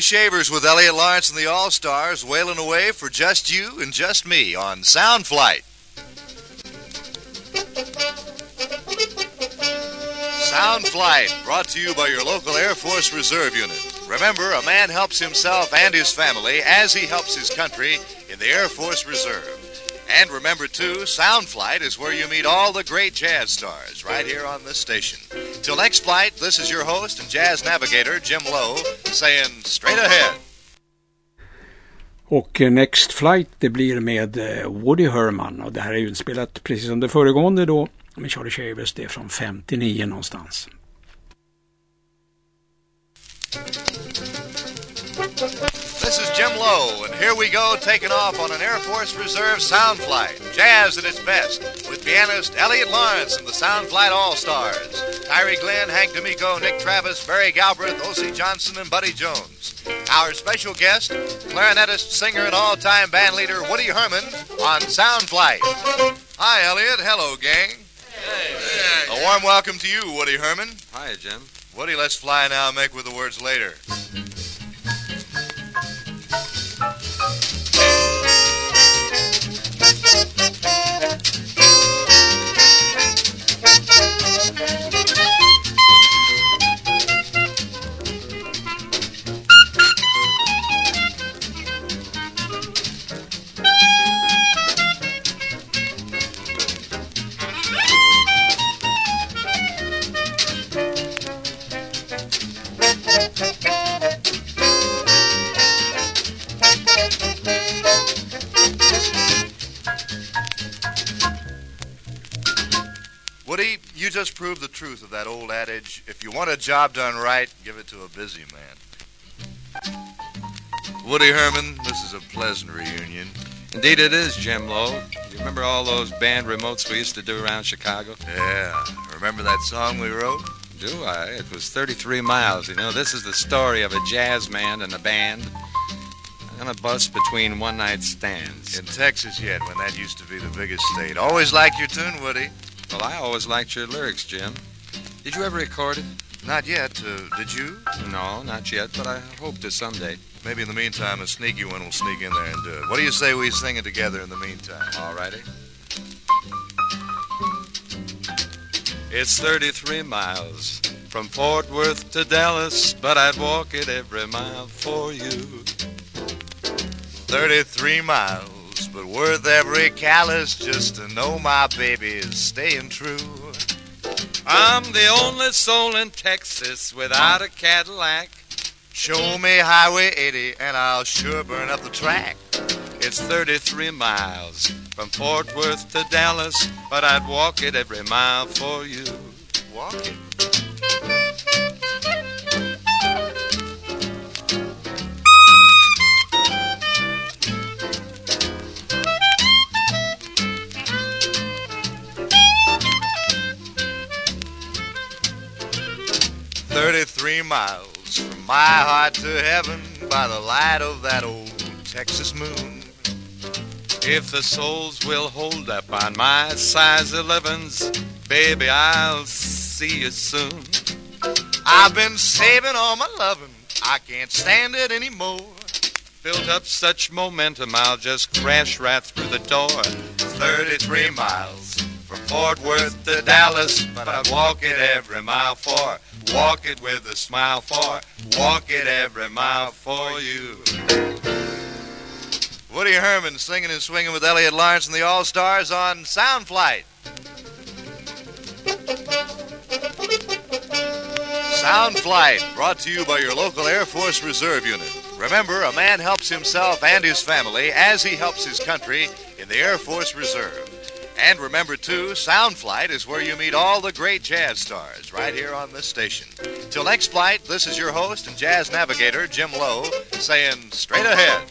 [SPEAKER 11] Shavers with Elliot Lawrence and the All Stars wailing away for just you and just me on Sound Flight. Sound Flight, brought to you by your local Air Force Reserve Unit. Remember, a man helps himself and his family as he helps his country in the Air Force Reserve. And remember, too, Sound Flight is where you meet all the great jazz stars right here on this station. Till next flight, this is your host and jazz navigator, Jim Lowe, saying straight ahead.
[SPEAKER 3] Och eh, Next Flight det blir med eh, Woody Herman och det här är ju inspelat precis som det föregående då med Charlie Shavers. Det är från 59 någonstans.
[SPEAKER 11] This is Jim Lowe, and here we go taking off on an Air Force Reserve sound flight. Jazz at its best, with pianist Elliot Lawrence and the Sound Flight All Stars. Tyree Glenn, Hank D'Amico, Nick Travis, Barry Galbraith, O.C. Johnson, and Buddy Jones. Our special guest, clarinetist, singer, and all-time band leader Woody Herman on Sound Flight. Hi, Elliot. Hello, gang. Hey. A warm welcome to you, Woody Herman.
[SPEAKER 12] Hi, Jim.
[SPEAKER 11] Woody, let's fly now, make with the words later. You just proved the truth of that old adage if you want a job done right, give it to a busy man. Woody Herman, this is a pleasant reunion.
[SPEAKER 12] Indeed it is, Jim Lowe. You remember all those band remotes we used to do around Chicago?
[SPEAKER 11] Yeah. Remember that song we wrote?
[SPEAKER 12] Do I? It was 33 miles. You know, this is the story of a jazz man and a band on a bus between one night stands.
[SPEAKER 11] In Texas yet, when that used to be the biggest state. Always liked your tune, Woody.
[SPEAKER 12] Well, I always liked your lyrics, Jim. Did you ever record it?
[SPEAKER 11] Not yet. Uh, did you?
[SPEAKER 12] No, not yet, but I hope to someday.
[SPEAKER 11] Maybe in the meantime, a sneaky one will sneak in there and do it. What do you say we sing it together in the meantime?
[SPEAKER 12] All righty. It's 33 miles from Fort Worth to Dallas, but I'd walk it every mile for you.
[SPEAKER 11] 33 miles, but worth every callous just to know my baby is staying true.
[SPEAKER 12] I'm the only soul in Texas without a Cadillac.
[SPEAKER 11] Show me Highway 80 and I'll sure burn up the track.
[SPEAKER 12] It's 33 miles from Fort Worth to Dallas, but I'd walk it every mile for you.
[SPEAKER 11] Walk it. Thirty-three miles from my heart to heaven by the light of that old Texas moon.
[SPEAKER 12] If the souls will hold up on my size 11s, baby, I'll see you soon.
[SPEAKER 11] I've been saving all my loving. I can't stand it anymore.
[SPEAKER 12] Built up such momentum, I'll just crash right through the door. 33 miles from Fort Worth to Dallas, but I walk it every mile for. Walk it with a smile for. Walk it every mile for you.
[SPEAKER 11] Woody Herman singing and swinging with Elliot Lawrence and the All Stars on Sound Flight. Sound Flight, brought to you by your local Air Force Reserve Unit. Remember, a man helps himself and his family as he helps his country in the Air Force Reserve. And remember, too, Soundflight is where you meet all the great jazz stars right here on this station. Till next flight, this is your host and jazz navigator, Jim Lowe, saying straight ahead.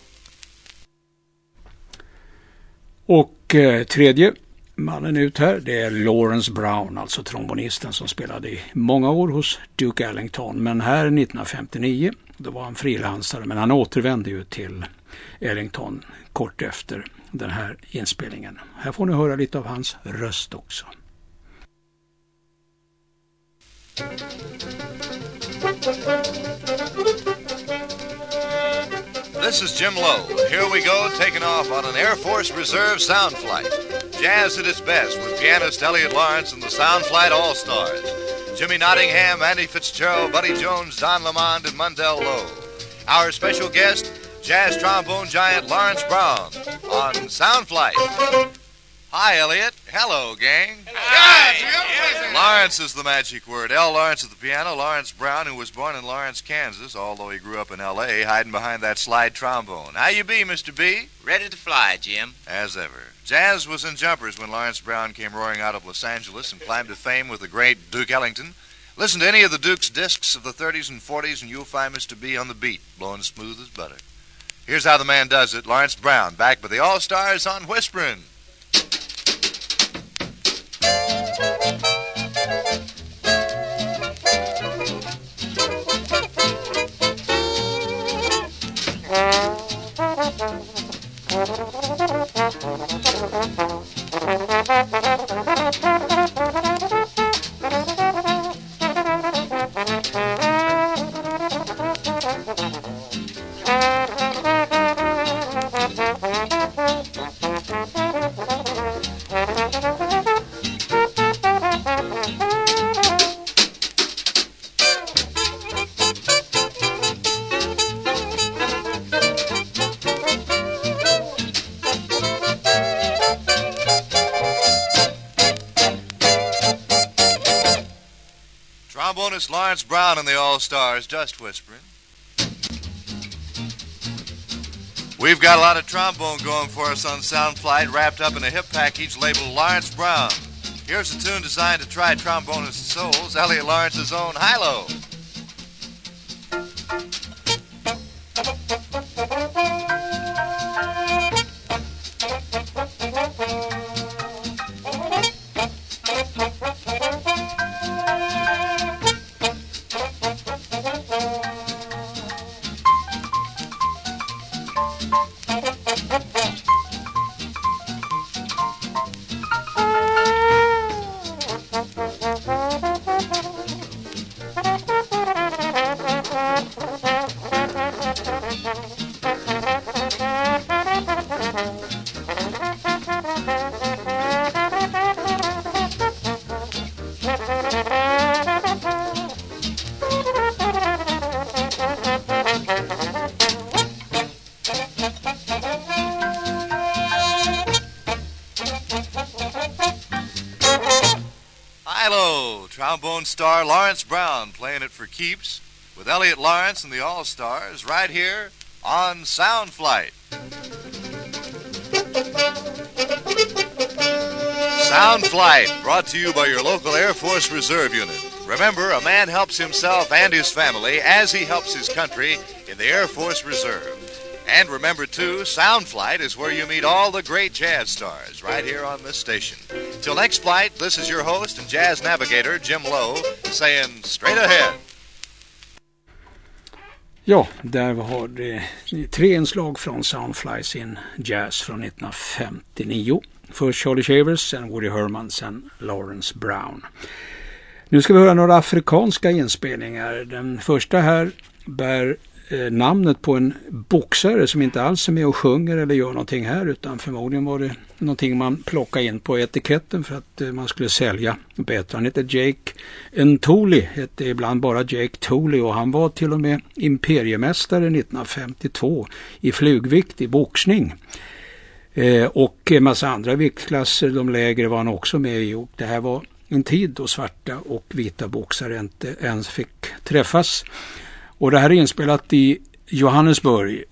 [SPEAKER 3] Och eh, tredje mannen ut här, det är Lawrence Brown, alltså trombonisten som spelade i många år hos Duke Ellington. Men här 1959, då var han frilansare, men han återvände ju till Ellington kort efter den här inspelningen. Här får ni höra lite av hans röst också.
[SPEAKER 11] This is Jim Lowe. Here we go, taking off on an Air Force Reserve sound flight. Jazz at its best with pianist Elliot Lawrence and the Sound Flight All Stars. Jimmy Nottingham, Andy Fitzgerald, Buddy Jones, Don Lamond, and Mundell Lowe. Our special guest, jazz trombone giant Lawrence Brown on Sound Flight. Hi, Elliot. Hello, gang. Hi. Lawrence is the magic word. L. Lawrence at the piano. Lawrence Brown, who was born in Lawrence, Kansas, although he grew up in L.A., hiding behind that slide trombone. How you be, Mr. B?
[SPEAKER 13] Ready to fly, Jim.
[SPEAKER 11] As ever. Jazz was in jumpers when Lawrence Brown came roaring out of Los Angeles and climbed to fame with the great Duke Ellington. Listen to any of the Duke's discs of the 30s and 40s, and you'll find Mr. B on the beat, blowing smooth as butter. Here's how the man does it Lawrence Brown, back with the All Stars on Whispering. Stars, just whispering. We've got a lot of trombone going for us on Sound Flight, wrapped up in a hip package labeled Lawrence Brown. Here's a tune designed to try trombonists' souls, Elliot Lawrence's own Hilo. Trombone star Lawrence Brown playing it for keeps with Elliot Lawrence and the All Stars right here on Sound Flight. Sound Flight, brought to you by your local Air Force Reserve Unit. Remember, a man helps himself and his family as he helps his country in the Air Force Reserve. And remember, too, Sound Flight is where you meet all the great jazz stars right here on this station. Till next flight, this is your host jazz navigator, Jim Lowe, saying straight ahead.
[SPEAKER 3] Ja, där har det tre inslag från Soundfly sin jazz från 1959. Först Charlie Shavers, sen Woody Herman, sen Lawrence Brown. Nu ska vi höra några afrikanska inspelningar. Den första här bär Eh, namnet på en boxare som inte alls är med och sjunger eller gör någonting här utan förmodligen var det någonting man plockade in på etiketten för att eh, man skulle sälja bättre. Han heter Jake Entoli, hette ibland bara Jake Tooley och han var till och med imperiemästare 1952 i flugvikt i boxning. Eh, och en massa andra viktklasser, de lägre var han också med i och det här var en tid då svarta och vita boxare inte ens fick träffas. Och det här är inspelat i Johannesburg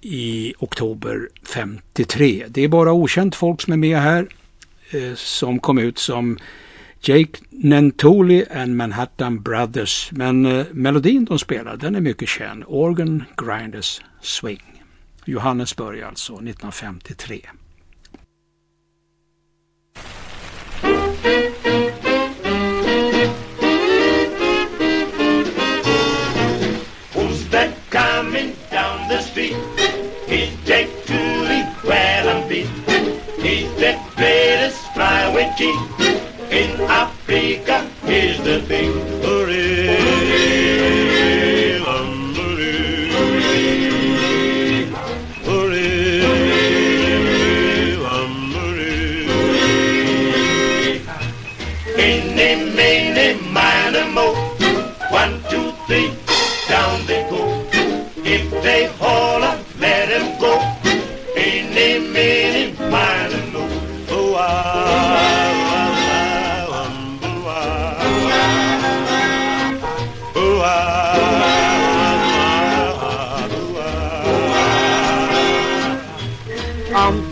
[SPEAKER 3] i oktober 53. Det är bara okänt folk som är med här eh, som kom ut som Jake Nentoli and Manhattan Brothers. Men eh, melodin de spelar den är mycket känd. Organ Grinders Swing. Johannesburg alltså 1953.
[SPEAKER 13] Chief in Africa. Here's the thing. Hooray, mo. One, two, three, down they go. If they holler,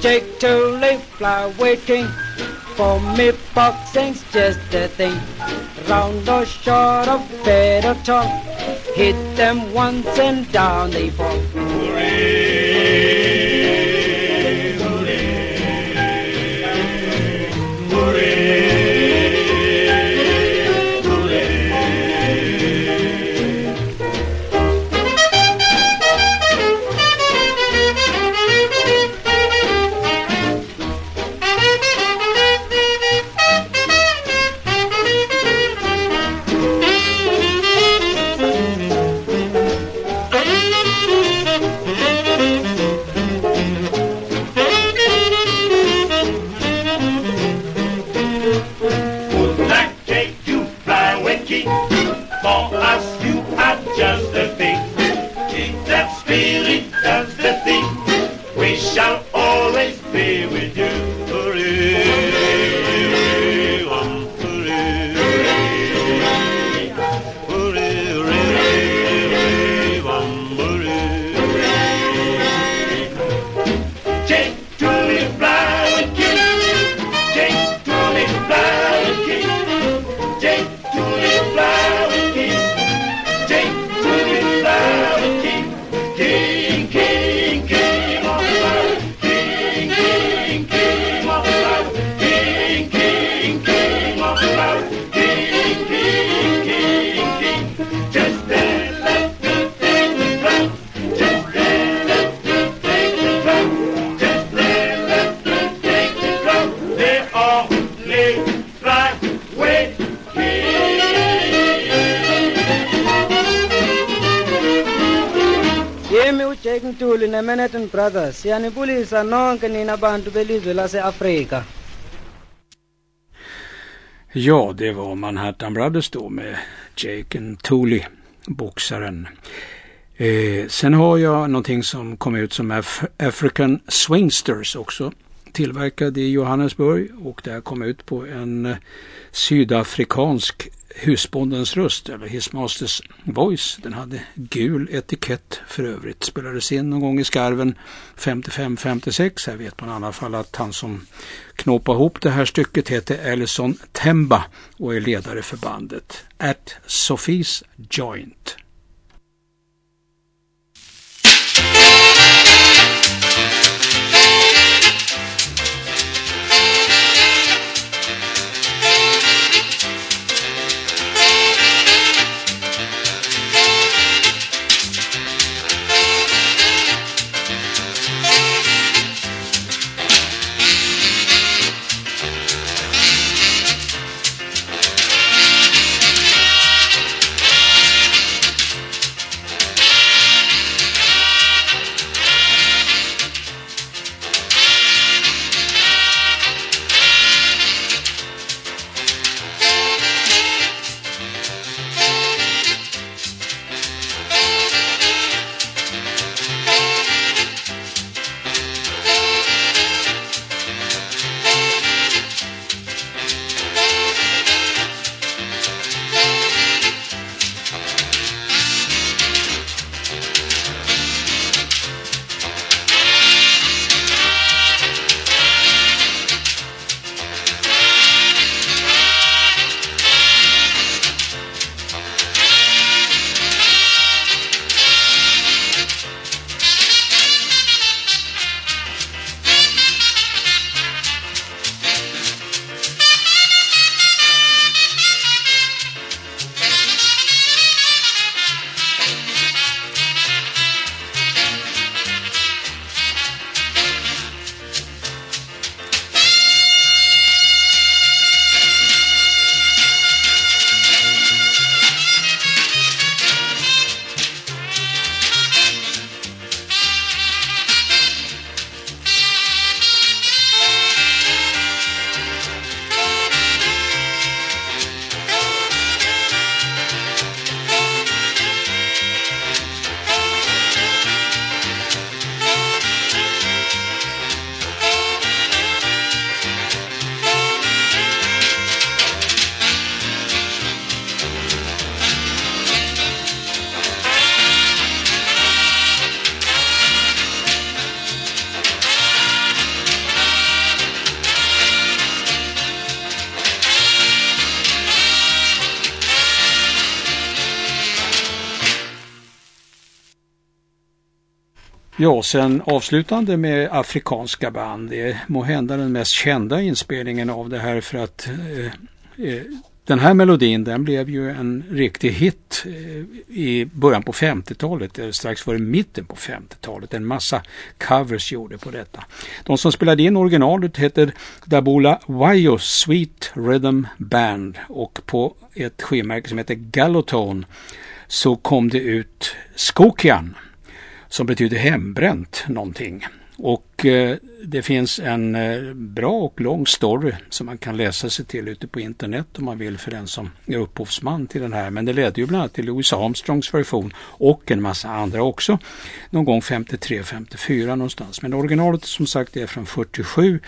[SPEAKER 14] I'm Jake Tooley, flyweight king. For me, boxing's just a thing. Round or short or fed or tall. Hit them once and down they fall.
[SPEAKER 13] Black
[SPEAKER 14] abantu belizwe laseAfrika.
[SPEAKER 3] Ja, det var Manhattan Brothers då med Jake Tooley, boxaren. Eh, sen har jag någonting som kom ut som Af African Swingsters också. Tillverkad i Johannesburg och det här kom ut på en eh, sydafrikansk husbondens röst eller His Masters Voice. Den hade gul etikett för övrigt. Spelades in någon gång i skarven 55-56. Här vet man i alla fall att han som knåpade ihop det här stycket heter Ellison Temba och är ledare för bandet. At Sophies Joint. Ja, sen avslutande med afrikanska band. Det är måhända den mest kända inspelningen av det här för att eh, eh den här melodin den blev ju en riktig hit eh, i början på 50-talet, eller strax före mitten på 50-talet. En massa covers gjorde på detta. De som spelade in originalet heter Dabula Wayo Sweet Rhythm Band och på ett skivmärke som heter Gallotone så kom det ut Skokian som betyder hembränt någonting. Och eh, det finns en eh, bra och lång story som man kan läsa sig till ute på internet om man vill för den som är upphovsman till den här. Men det ledde ju bland annat till Louis Armstrongs version och en massa andra också. Någon gång 53-54 någonstans. Men originalet som sagt är från 47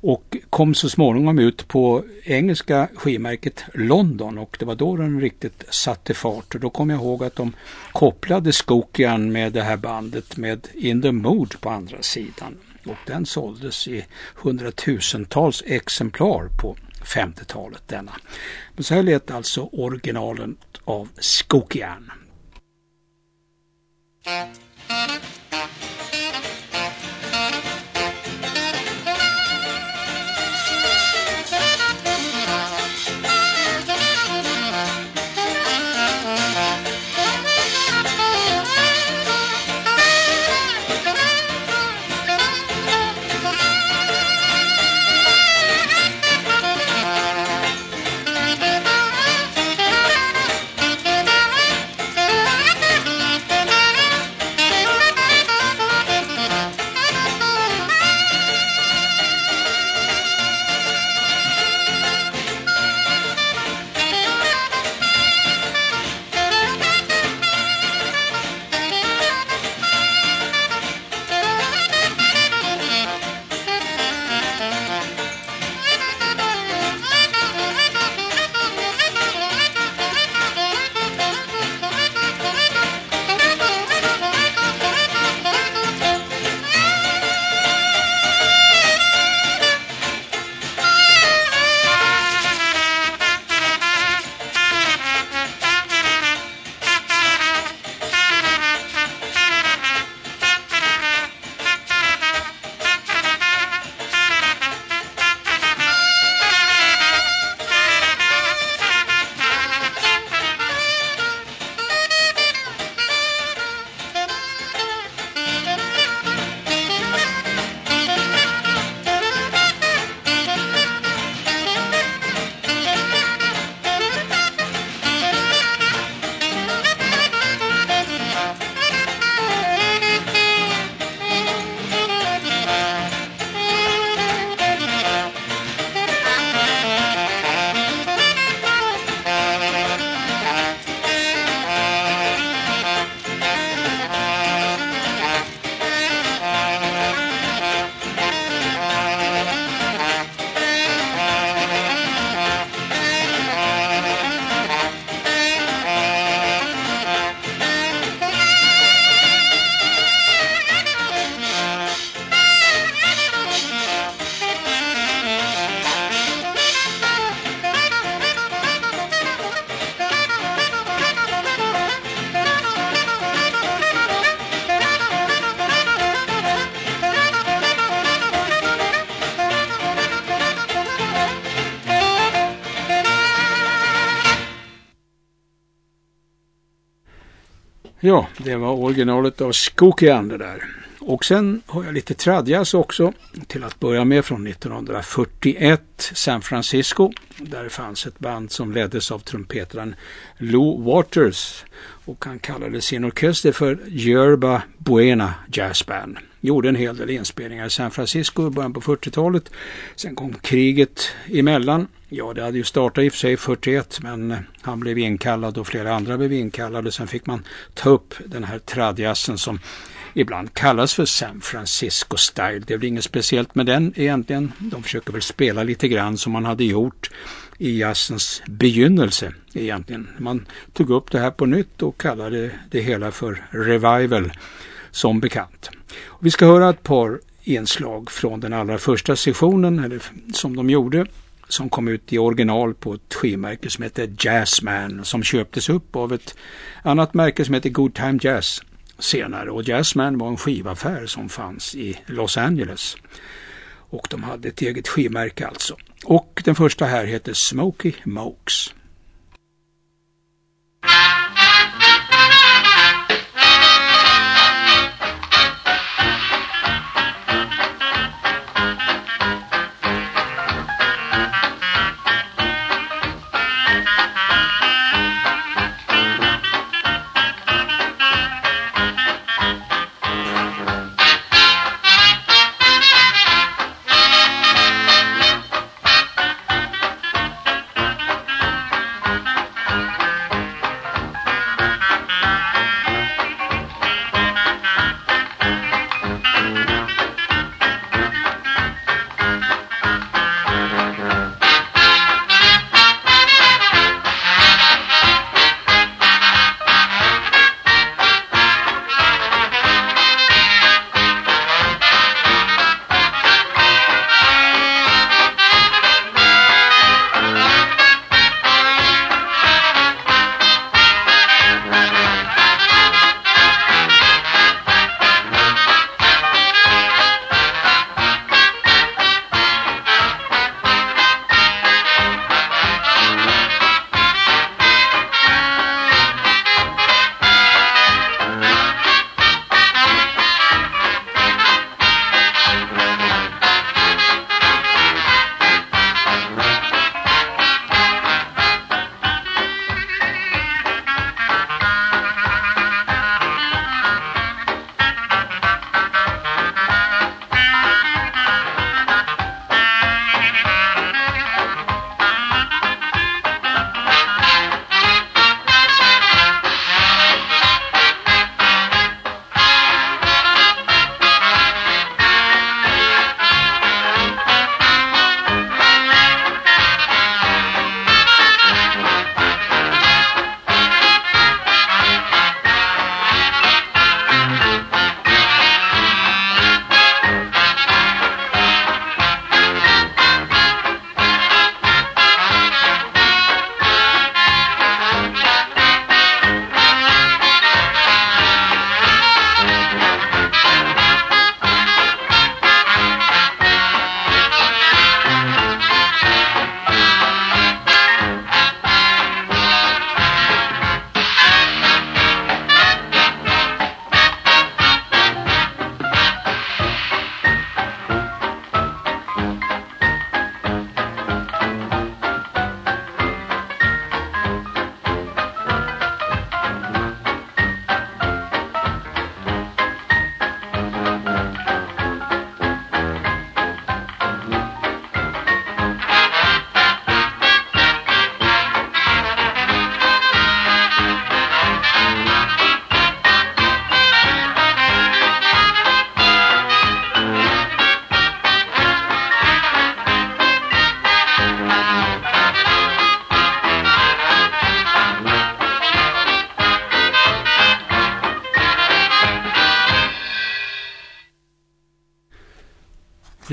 [SPEAKER 3] och kom så småningom ut på engelska skivmärket London och det var då den riktigt satte fart och då kom jag ihåg att de kopplade Skokian med det här bandet med In the Mood på andra sidan och den såldes i hundratusentals exemplar på 50-talet denna. Men så här lät alltså originalen av Skokian. Mm. Det var originalet av Skokian det där. Och sen har jag lite tradjazz också. Till att börja med från 1941, San Francisco. Där fanns ett band som leddes av trumpetaren Lou Waters. Och han kallade sin orkester för Yerba Buena Jazz Band. Gjorde en hel del inspelningar i San Francisco i början på 40-talet. Sen kom kriget emellan. Ja, det hade ju startat i och för sig 41 men eh, han blev inkallad och flera andra blev inkallade. Sen fick man ta upp den här tradjassen som ibland kallas för San Francisco Style. Det är väl inget speciellt med den egentligen. De försöker väl spela lite grann som man hade gjort i jazzens begynnelse egentligen. Man tog upp det här på nytt och kallade det hela för revival som bekant. Vi ska höra ett par inslag från den allra första sessionen eller som de gjorde som kom ut i original på ett skivmärke som hette Jazzman som köptes upp av ett annat märke som hette Good Time Jazz senare och Jazzman var en skivaffär som fanns i Los Angeles. Och de hade ett eget skivmärke alltså. Och den första här heter Smokey Mokes.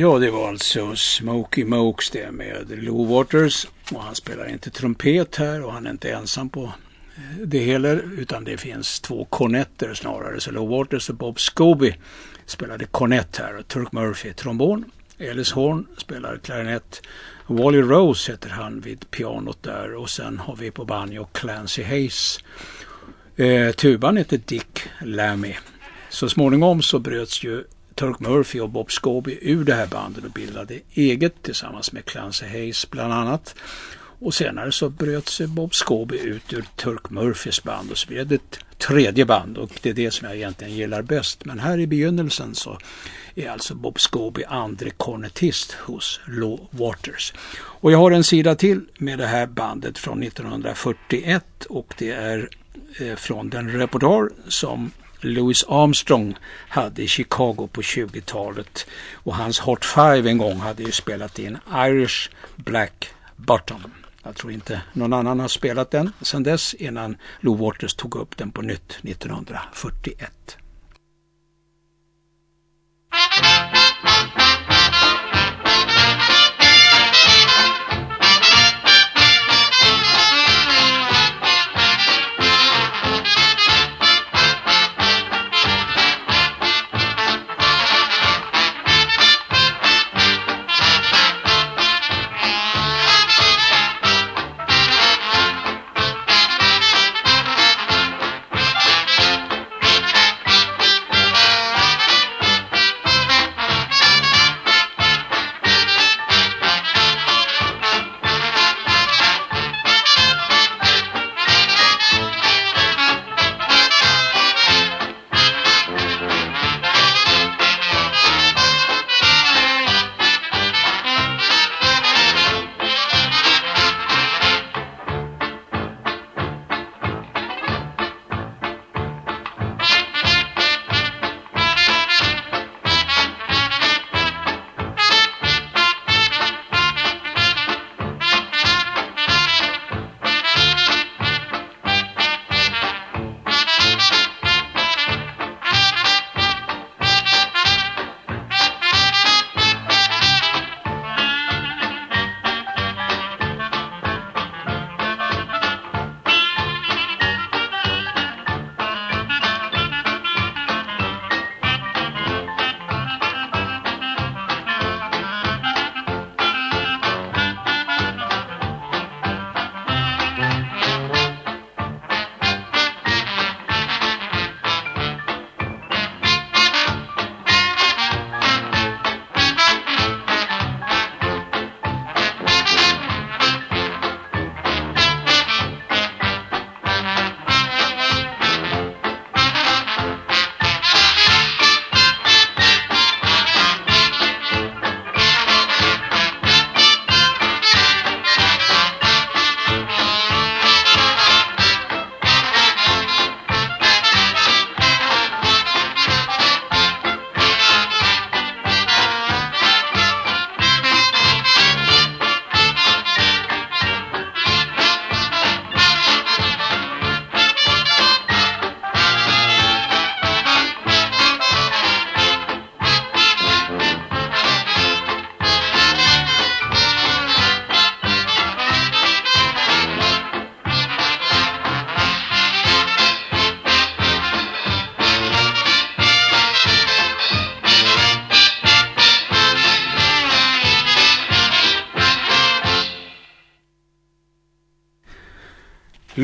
[SPEAKER 3] Ja, det var alltså Smokey Mokes det med Lou Waters. Och han spelar inte trumpet här och han är inte ensam på eh, det heller. Utan det finns två kornetter snarare. Så Lou Waters och Bob Scobie spelade kornett här. Och Turk Murphy trombon. Ellis Horn spelar klarinett. Wally Rose heter han vid pianot där. Och sen har vi på banjo Clancy Hayes. Eh, tuban heter Dick Lammy. Så småningom så bröts ju Turk Murphy och Bob Scobie ur det här bandet och bildade eget tillsammans med Clancy Hayes bland annat. Och senare så bröt sig Bob Scobie ut ur Turk Murphys band och så blev det ett tredje band och det är det som jag egentligen gillar bäst. Men här i begynnelsen så är alltså Bob Scobie andre kornetist hos Low Waters. Och jag har en sida till med det här bandet från 1941 och det är eh, från den repertoar som Louis Armstrong hade i Chicago på 20-talet. Och hans Hot Five en gång hade ju spelat in Irish Black Bottom. Jag tror inte någon annan har spelat den sedan dess innan Lou Waters tog upp den på nytt 1941.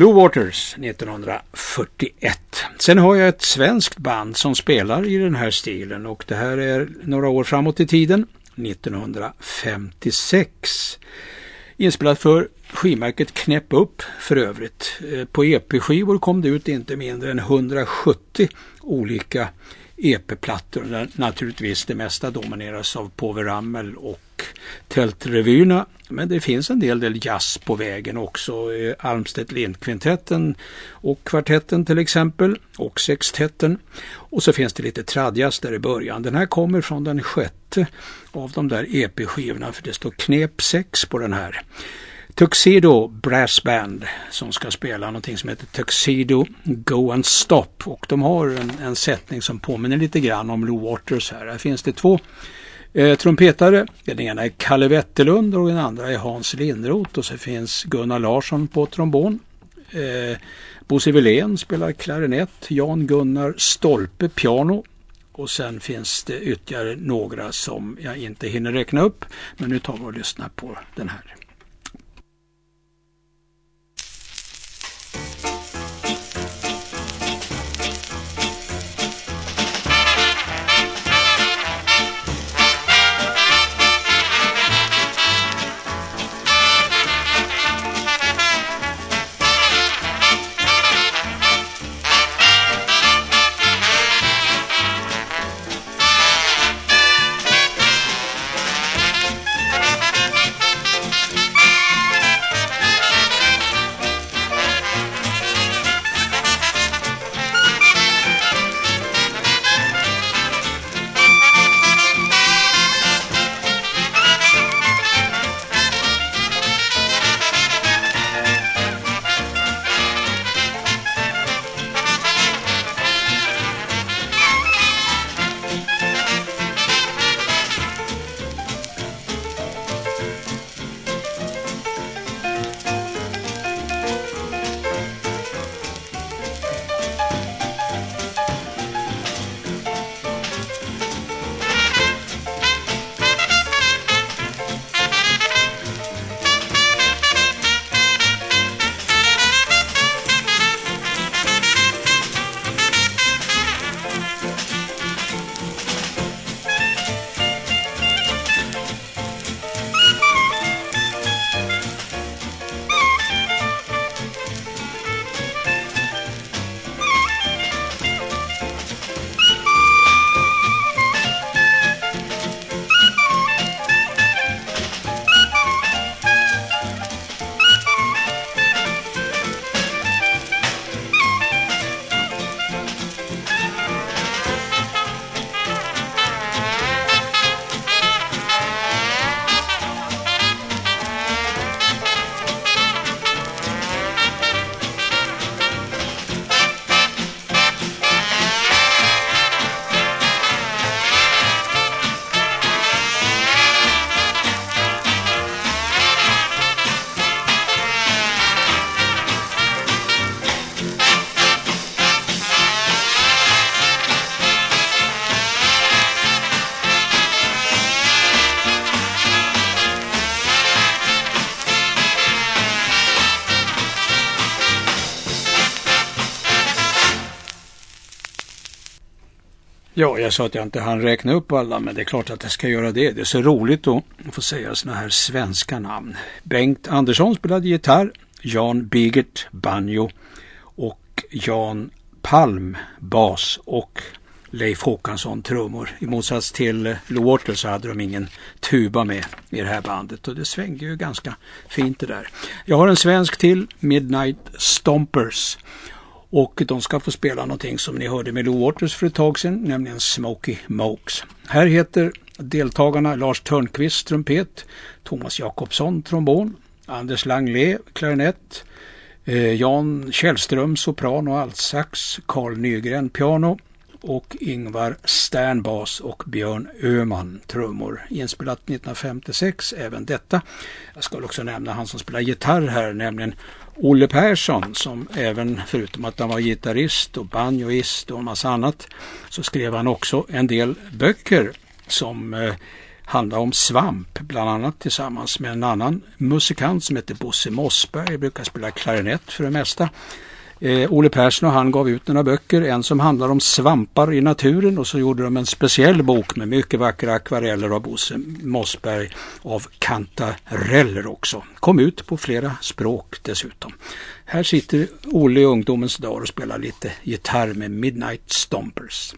[SPEAKER 3] Blue Waters 1941. Sen har jag ett svenskt band som spelar i den här stilen och det här är några år framåt i tiden, 1956. Inspelat för skivmärket Knäpp upp för övrigt. Eh, på EP-skivor kom det ut inte mindre än 170 olika EP-plattor. Naturligtvis det mesta domineras av Povel Ramel och Tältrevyerna. Men det finns en del, del jazz på vägen också. Eh, Almstedt Lindkvintetten och kvartetten till exempel och sextetten. Och så finns det lite tradjazz där i början. Den här kommer från den sjätte av de där EP-skivorna för det står knep 6 på den här. Tuxedo Brass Band som ska spela någonting som heter Tuxedo Go and Stop och de har en, en sättning som påminner lite grann om Lou Waters här. Här finns det två eh, trumpetare. Den ena är Kalle Wetterlund och den andra är Hans Lindroth och så finns Gunnar Larsson på trombon. Eh, Bosse Wilén spelar klarinett, Jan Gunnar Stolpe piano och sen finns det ytterligare några som jag inte hinner räkna upp. Men nu tar vi och lyssnar på den här. Ja, jag sa att jag inte hann räkna upp alla, men det är klart att jag ska göra det. Det är så roligt att få säga såna här svenska namn. Bengt Andersson spelade gitarr, Jan Bigert banjo och Jan Palm bas och Leif Håkansson trummor. I motsats till Lou Water så hade de ingen tuba med i det här bandet och det svängde ju ganska fint det där. Jag har en svensk till, Midnight Stompers. Och de ska få spela någonting som ni hörde med Lou Waters för ett tag sedan, nämligen Smoky Mokes. Här heter deltagarna Lars Törnqvist trumpet, Thomas Jakobsson trombon, Anders Langlé klarinett, eh, Jan Källström sopran och altsax, Carl Nygren piano och Ingvar Sternbas och Björn Öman trummor. Inspelat 1956 även detta. Jag ska också nämna han som spelar gitarr här, nämligen Olle Persson som även förutom att han var gitarrist och banjoist och en massa annat så skrev han också en del böcker som eh, handlar om svamp, bland annat tillsammans med en annan musikant som heter Bosse Mossberg, brukar spela klarinett för det mesta. Eh, Ole Persson och han gav ut några böcker, en som handlar om svampar i naturen och så gjorde de en speciell bok med mycket vackra akvareller av Bosse Mossberg av kantareller också. Kom ut på flera språk dessutom. Här sitter Olle i ungdomens dag och spelar lite gitarr med Midnight Stompers.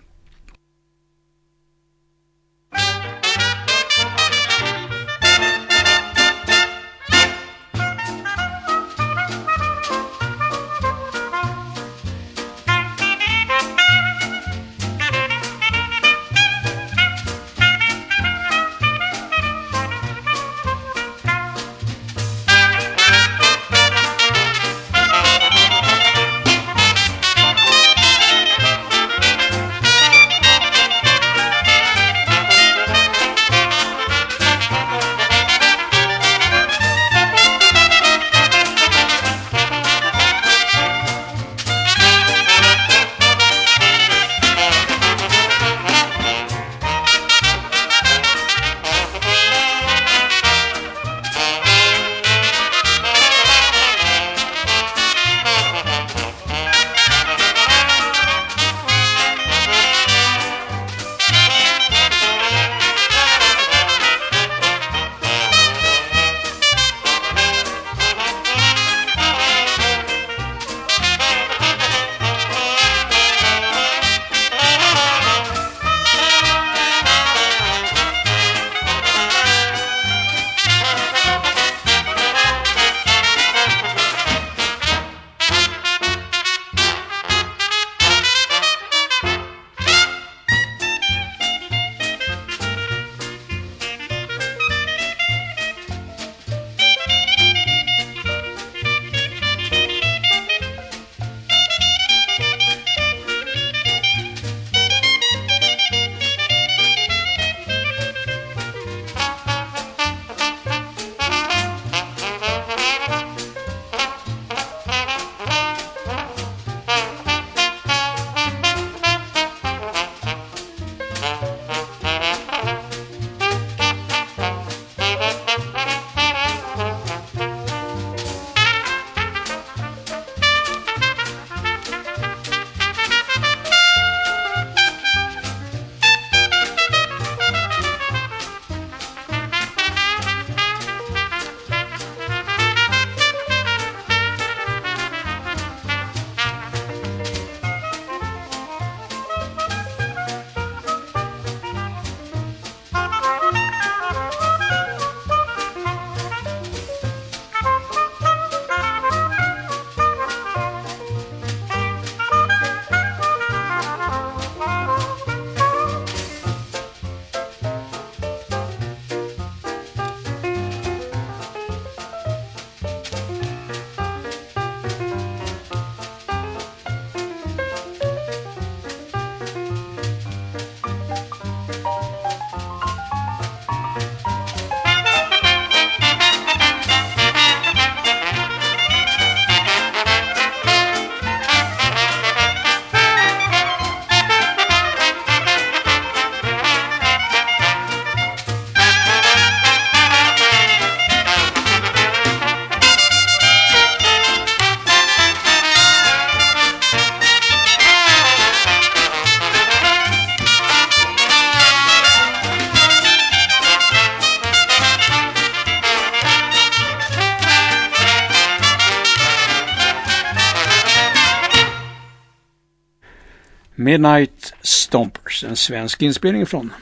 [SPEAKER 3] Midnight Stompers, en svensk inspelning från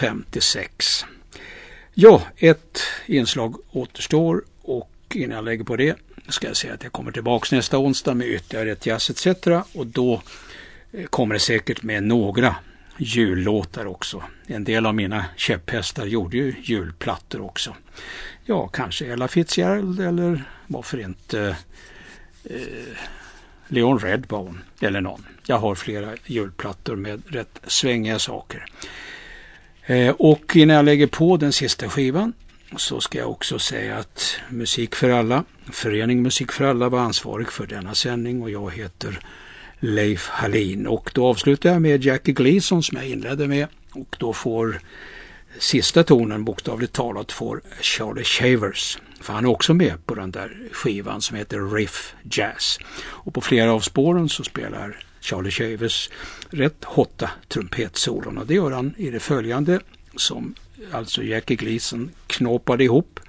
[SPEAKER 3] 56. Ja, ett inslag återstår och innan jag lägger på det ska jag säga att jag kommer tillbaks nästa onsdag med ytterligare ett jazz etc. Och då eh, kommer det säkert med några jullåtar också. En del av mina käpphästar gjorde ju julplattor också. Ja, kanske Ella Fitzgerald eller varför inte eh, Leon Redbone eller någon. Jag har flera julplattor med rätt svängiga saker. Eh, och innan jag lägger på den sista skivan så ska jag också säga att Musik för alla, Förening Musik för alla var ansvarig för denna sändning och jag heter Leif Hallin. Och då avslutar jag med Jackie Gleason som jag inledde med och då får sista tonen bokstavligt talat får Charlie Shavers. För han är också med på den där skivan som heter Riff Jazz. Och på flera av spåren så spelar Charlie Shavers rätt hotta trumpetsolon och det gör han i det följande som alltså Jackie Gleason knåpade ihop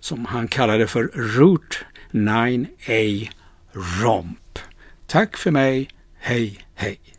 [SPEAKER 3] som han kallade för Route 9A Romp. Tack för mig, hej hej.